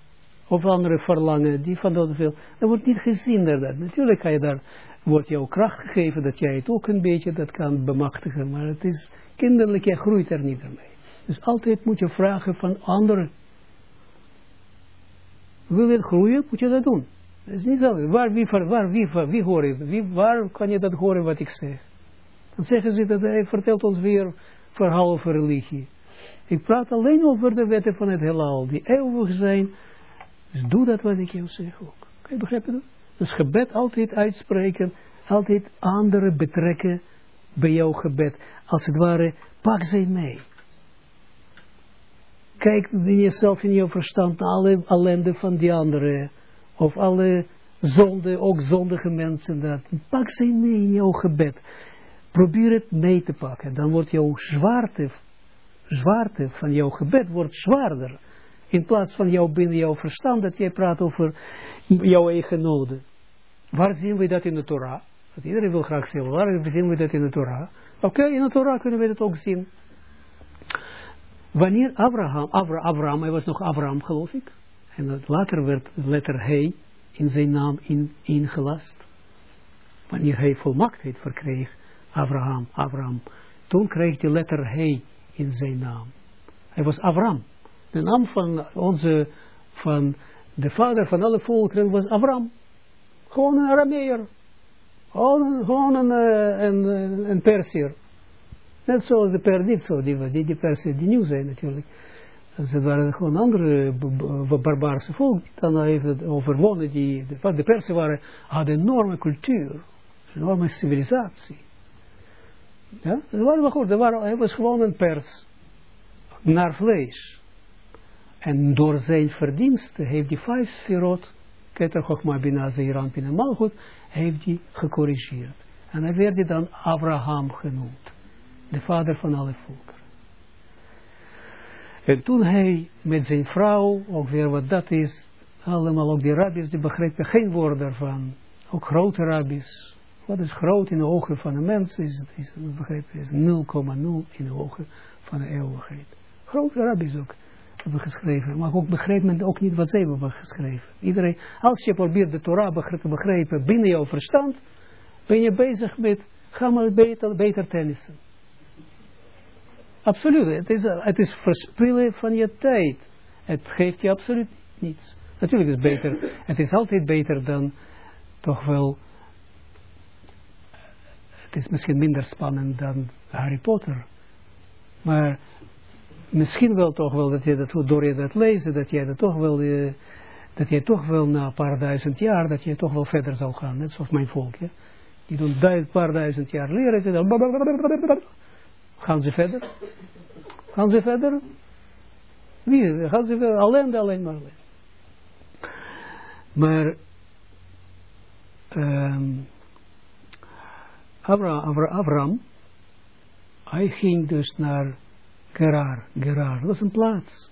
of andere verlangen, die van dat veel. Dat wordt niet gezien daar. Natuurlijk kan je daar, wordt jouw kracht gegeven dat jij het ook een beetje dat kan bemachtigen, maar het is kinderlijk, jij groeit er niet mee. Dus altijd moet je vragen van anderen wil je groeien, moet je dat doen. Dat is niet zo. Waar, wie, waar, wie, waar, wie hoor je, waar kan je dat horen wat ik zeg? Dan zeggen ze dat hij vertelt ons weer verhaal over religie. Ik praat alleen over de wetten van het heelal, die eeuwig zijn, Dus doe dat wat ik jou zeg ook. Kan je begrijpen? Dus gebed altijd uitspreken, altijd anderen betrekken bij jouw gebed. Als het ware, pak ze mee. Kijk in jezelf, in jouw verstand, alle ellende van die anderen. Of alle zonde, ook zondige mensen. Dat. Pak ze mee in jouw gebed. Probeer het mee te pakken. Dan wordt jouw zwaarte, zwaarte van jouw gebed wordt zwaarder. In plaats van jou binnen jouw verstand, dat jij praat over jouw eigen noden. Waar zien we dat in de Torah? Dat iedereen wil graag zeggen, waar zien we dat in de Torah? Oké, in de Torah kunnen we dat ook zien. Wanneer Abraham, Abra, Abraham, hij was nog Abraham geloof ik, en later werd letter He in zijn naam in, ingelast. Wanneer hij volmaaktheid verkreeg, Abraham, Abraham, toen kreeg de letter He in zijn naam. Hij was Abraham. De naam van onze, van de vader van alle volkeren was Abraham. Gewoon een Arameer. Gewoon, een, eh, een, een Persier. Net zoals de per, niet die, die, die Persen die nieuw zijn natuurlijk. Ze waren gewoon andere barbaarse volk die dan heeft overwonnen. Die, de, de Persen waren, hadden een enorme cultuur, een enorme civilisatie. Ja, dat waren wel goed, waren, hij was gewoon een pers, naar vlees. En door zijn verdiensten heeft hij vijf sferot, Keter Chochma Bina Zeiran Pina heeft hij gecorrigeerd. En hij werd dan Abraham genoemd de vader van alle volkeren. En toen hij met zijn vrouw, ook weer wat dat is, allemaal ook die rabbis, die begrepen geen woord daarvan. Ook grote rabbis. Wat is groot in de ogen van een mens, is, is, begrepen, is 0,0 in de ogen van de eeuwigheid. Grote rabbis ook hebben geschreven. Maar ook begreep men ook niet wat zij hebben geschreven. Iedereen, als je probeert de Torah te begrijpen binnen jouw verstand, ben je bezig met, ga maar beter, beter tennissen. Absoluut. Het is, het is van je tijd. Het geeft je absoluut niets. Natuurlijk is het beter. Het is altijd beter dan toch wel. Het is misschien minder spannend dan Harry Potter. Maar misschien wel toch wel dat je dat door je dat lezen, dat jij dat toch wel, uh, dat je toch wel na een paar duizend jaar, dat je toch wel verder zal gaan. Net zoals mijn volk. Ja? Die doen een paar duizend jaar leren, ze dan Gaan ze verder? Gaan ze verder? Wie? Gaan ze verder? Alleen, alleen maar alleen. Maar um, Abraham, Abraham, hij ging dus naar Gerar. Gerar, dat is een plaats.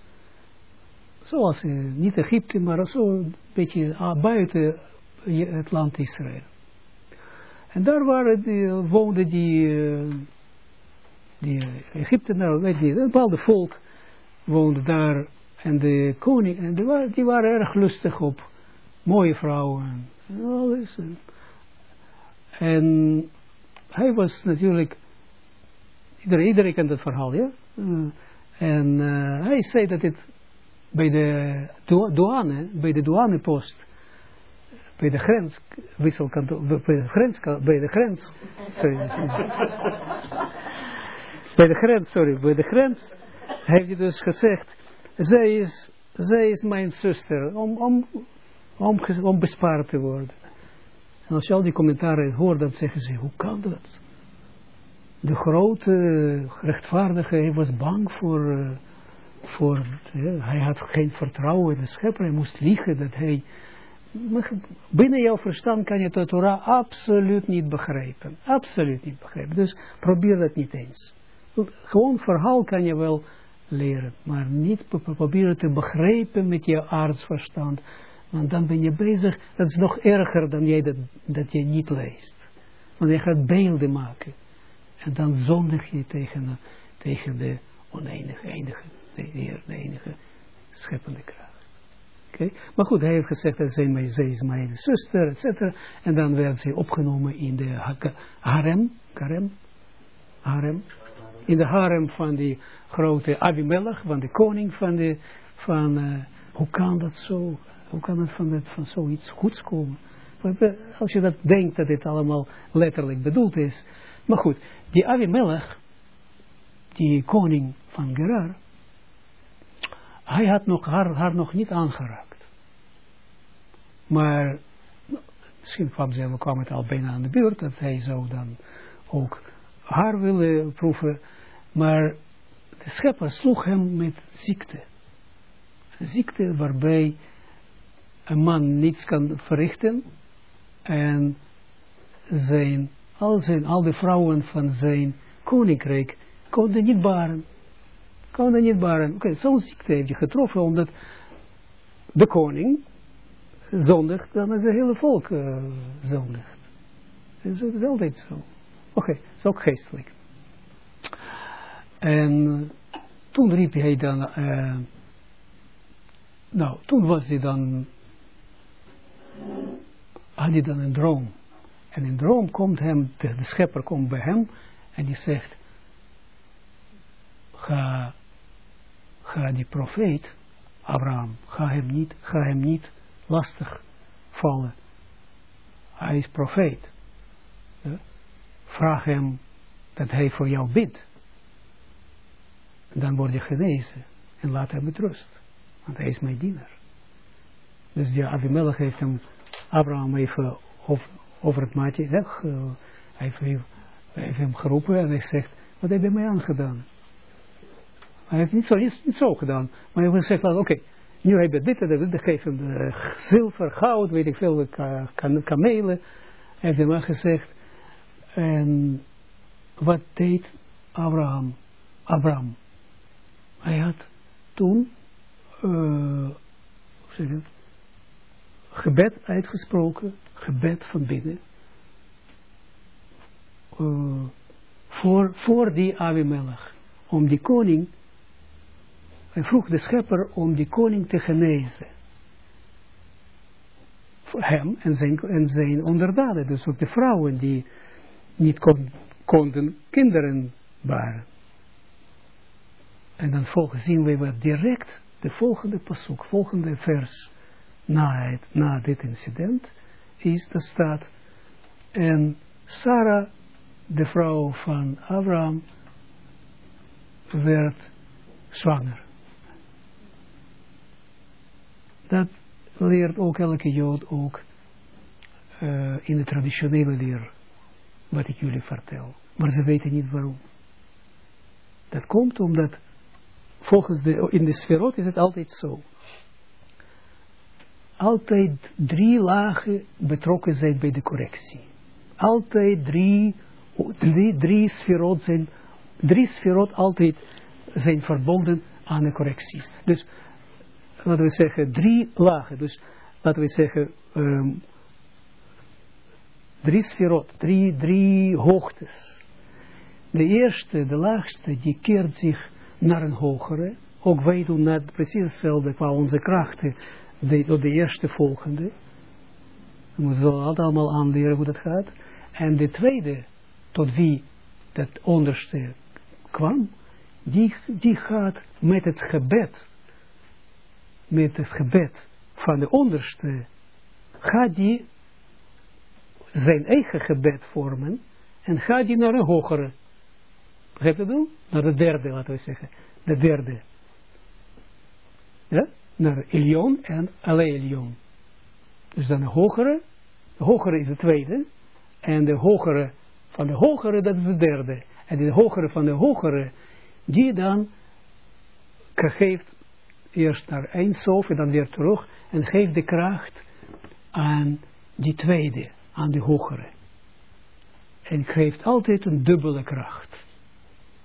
Zoals niet Egypte, maar zo een beetje uh, buiten het land Israël. En daar waren die, woonden die uh, die Egyptenaren, weet je, een bepaalde volk woonde daar en de koning, en waren, die waren erg lustig op mooie vrouwen en alles. En hij was natuurlijk, iedereen, iedereen kent het verhaal, ja. Uh, en uh, hij zei dat het bij de douane, bij de douanepost, bij de grens, wisselkantoor, bij de grens, bij de grens, sorry, bij de grens, sorry, bij de grens heeft hij dus gezegd, zij is, zij is mijn zuster, om, om, om, om bespaard te worden. En als je al die commentaren hoort, dan zeggen ze, hoe kan dat? De grote rechtvaardige, hij was bang voor, uh, voor hij had geen vertrouwen in de schepper, hij moest liegen dat hij, binnen jouw verstand kan je de Torah absoluut niet begrijpen, absoluut niet begrijpen, dus probeer dat niet eens. Gewoon verhaal kan je wel leren, maar niet proberen te begrijpen met je aardsverstand. Want dan ben je bezig, dat is nog erger dan jij dat, dat je niet leest. Want je gaat beelden maken. En dan zondig je tegen, tegen de oneindige, enige, de, de enige scheppende kracht. Okay? Maar goed, hij heeft gezegd dat zij, zij is mijn zuster, etc. En dan werd zij opgenomen in de harem, harem, harem in de harem van die grote Abimelech, van de koning van de, van, uh, hoe kan dat zo, hoe kan het van, van zoiets goeds komen? Als je dat denkt dat dit allemaal letterlijk bedoeld is. Maar goed, die Abimelech, die koning van Gerar, hij had nog, haar, haar nog niet aangeraakt. Maar misschien kwam ze, we kwamen het al bijna aan de beurt, dat hij zou dan ook haar willen proeven. Maar de schepper sloeg hem met ziekte. Ziekte waarbij een man niets kan verrichten en zijn, al, zijn, al de vrouwen van zijn koninkrijk konden niet baren. Konden niet baren. Oké, zo'n ziekte heeft je getroffen omdat de koning zondigt, dan is het hele volk uh, zondigt. Dus het is altijd zo. Oké, okay, het is ook geestelijk. En toen riep hij dan, uh, nou, toen was hij dan, had hij dan een droom. En in droom komt hem, de, de schepper komt bij hem en die zegt, ga, ga die profeet, Abraham, ga hem niet, ga hem niet lastig vallen. Hij is profeet. Ja? Vraag hem dat hij voor jou bidt. Dan word je genezen. En laat hem met rust. Want hij is mijn dienaar. Dus die Abimelech heeft hem, Abraham even over, over het maatje weg. Uh, hij, heeft, heeft hem geroepen en hij zegt, wat heb je mij aangedaan? Hij heeft niet zo, niet, zo gedaan. Maar hij heeft gezegd, oké, okay, nu heb je dit en dat, geef hem uh, zilver, goud, weet ik veel, kan, kamelen. Heeft hij maar gezegd. En wat deed Abraham? Abraham. Hij had toen, het, gebed uitgesproken, gebed van binnen. Uh, voor, voor die Abimelech. Om die koning hij vroeg de schepper om die koning te genezen. Voor hem en zijn, en zijn onderdanen. Dus ook de vrouwen die niet kon, konden kinderen baren. En dan volgen, zien we direct de volgende pasuk, volgende vers na, het, na dit incident is, dat staat, en Sarah, de vrouw van Abraham, werd zwanger. Dat leert ook elke Jood ook uh, in de traditionele leer, wat ik jullie vertel. Maar ze weten niet waarom. Dat komt omdat, volgens de, in de sferot is het altijd zo. Altijd drie lagen betrokken zijn bij de correctie. Altijd drie, drie, drie sferot zijn, drie sferot altijd zijn verbonden aan de correcties. Dus laten we zeggen, drie lagen. Dus laten we zeggen, um, drie sferot, drie, drie hoogtes. De eerste, de laagste, die keert zich naar een hogere. Ook wij doen net precies hetzelfde qua onze krachten, de, door de eerste volgende. We moeten wel altijd allemaal aanleren hoe dat gaat. En de tweede, tot wie dat onderste kwam, die, die gaat met het gebed met het gebed van de onderste, gaat die zijn eigen gebed vormen en gaat die naar een hogere. Begrijp dat? Naar de derde, laten we zeggen. De derde. Ja? Naar Elion en alleen Elion. Dus dan de hogere. De hogere is de tweede. En de hogere van de hogere, dat is de derde. En de hogere van de hogere, die dan geeft eerst naar Eindsof en dan weer terug en geeft de kracht aan die tweede, aan de hogere. En geeft altijd een dubbele kracht.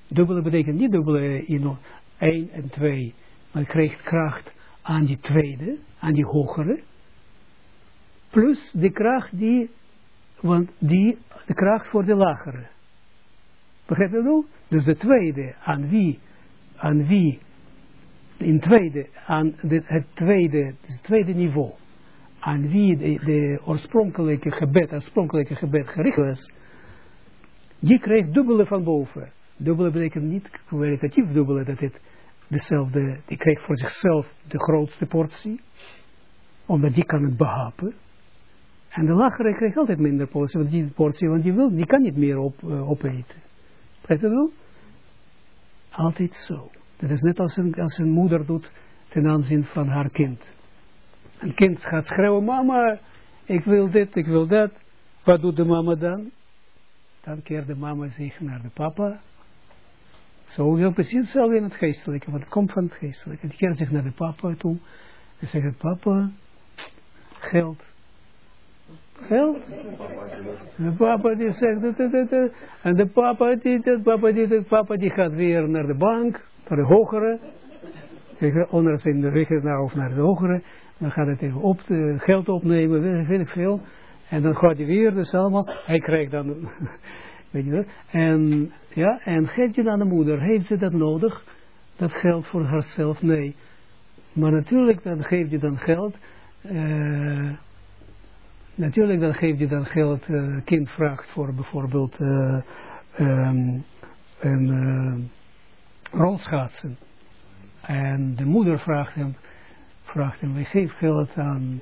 Dubbele betekent niet dubbele in 1 en 2, maar krijgt kracht aan die tweede, aan die hogere, plus de kracht die, want die, de kracht voor de lagere. Begrijp je wel? Dus de tweede, aan wie, aan wie in tweede, aan het tweede, het tweede niveau, aan wie de, de oorspronkelijke gebed, oorspronkelijke gebed gericht was, die kreeg dubbele van boven. Dubbele betekent niet kwalitatief dubbele, dat het dezelfde, die kreeg voor zichzelf de grootste portie, omdat die kan het behapen. En de lagere kreeg altijd minder portie, want die portie, want die, wil, die kan niet meer op, uh, opeten. Begrijp je wel? Altijd zo. Dat is net als een, als een moeder doet ten aanzien van haar kind. Een kind gaat schreeuwen, mama, ik wil dit, ik wil dat. Wat doet de mama dan? Dan keert de mama zich naar de papa. Zo heel precies hetzelfde in het geestelijke, want het komt van het geestelijke. Die keert zich naar de papa toe. En zegt, papa, geld. Geld? De papa die zegt, dat, dat, dat, en de papa die, dat, papa die, dat, papa die gaat weer naar de bank, naar de hogere. Onder zijn rekenaar of naar de hogere. Dan gaat hij tegen op, uh, geld opnemen, weet ik veel. En dan gaat hij weer, dus allemaal. Hij krijgt dan, weet je wel. En, ja, en geeft je aan de moeder. Heeft ze dat nodig? Dat geld voor haarzelf? Nee. Maar natuurlijk, dan geeft je dan geld. Uh, natuurlijk, dan geeft je dan geld. Uh, kind vraagt voor bijvoorbeeld uh, um, een rolschaatsen. En de moeder vraagt hem, vraagt hem, geef geld aan,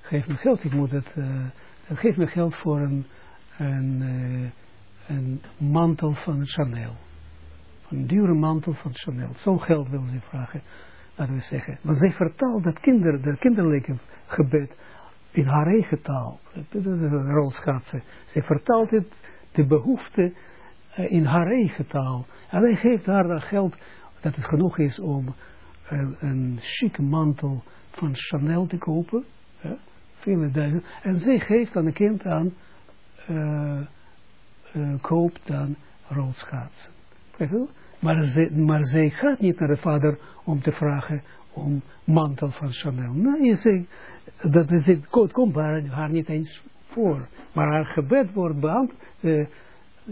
geef me geld, ik moet het, geef me geld voor een, een, een mantel van Chanel. Een dure mantel van Chanel. Zo'n geld wil ze vragen, laten we zeggen. Maar zij vertaalt dat kinder, dat kinderlijke gebed in haar eigen taal. Dat is een rolschatse. Zij vertaalt het, de behoefte uh, in haar eigen taal. En hij geeft haar dat geld dat het genoeg is om een, een chique mantel van Chanel te kopen. Ja, vele duizend. En zij geeft aan een kind aan, uh, uh, koopt dan rolschaatsen. Maar, ze, maar zij gaat niet naar de vader om te vragen om mantel van Chanel. Nee, ze, dat is, het komt haar, niet eens voor. Maar haar gebed wordt beantwoord. Uh,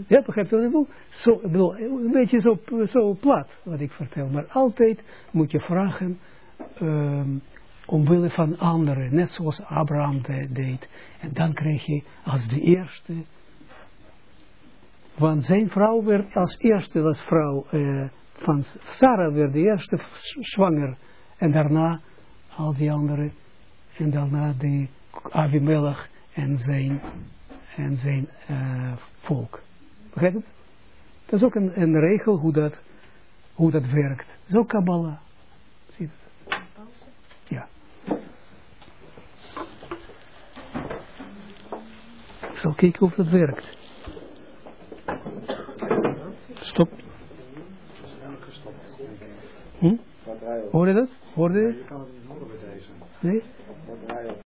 ja, begrijpt wat ik? Zo, een beetje zo, plat wat ik vertel. Maar altijd moet je vragen um, omwille van anderen. Net zoals Abraham de, deed. En dan krijg je als de eerste. Want zijn vrouw werd als eerste was vrouw uh, van Sarah werd de eerste zwanger. En daarna al die anderen. En daarna de Abimelech en zijn, en zijn uh, volk. Begrijp je? Dat is ook een, een regel hoe dat, hoe dat werkt. Dat is Kabbalah. Zie je dat? Ja. Ik zal kijken of dat werkt. Stop. Hm? Hoor je dat? Hoorde je? Je kan het niet horen bij deze. Nee?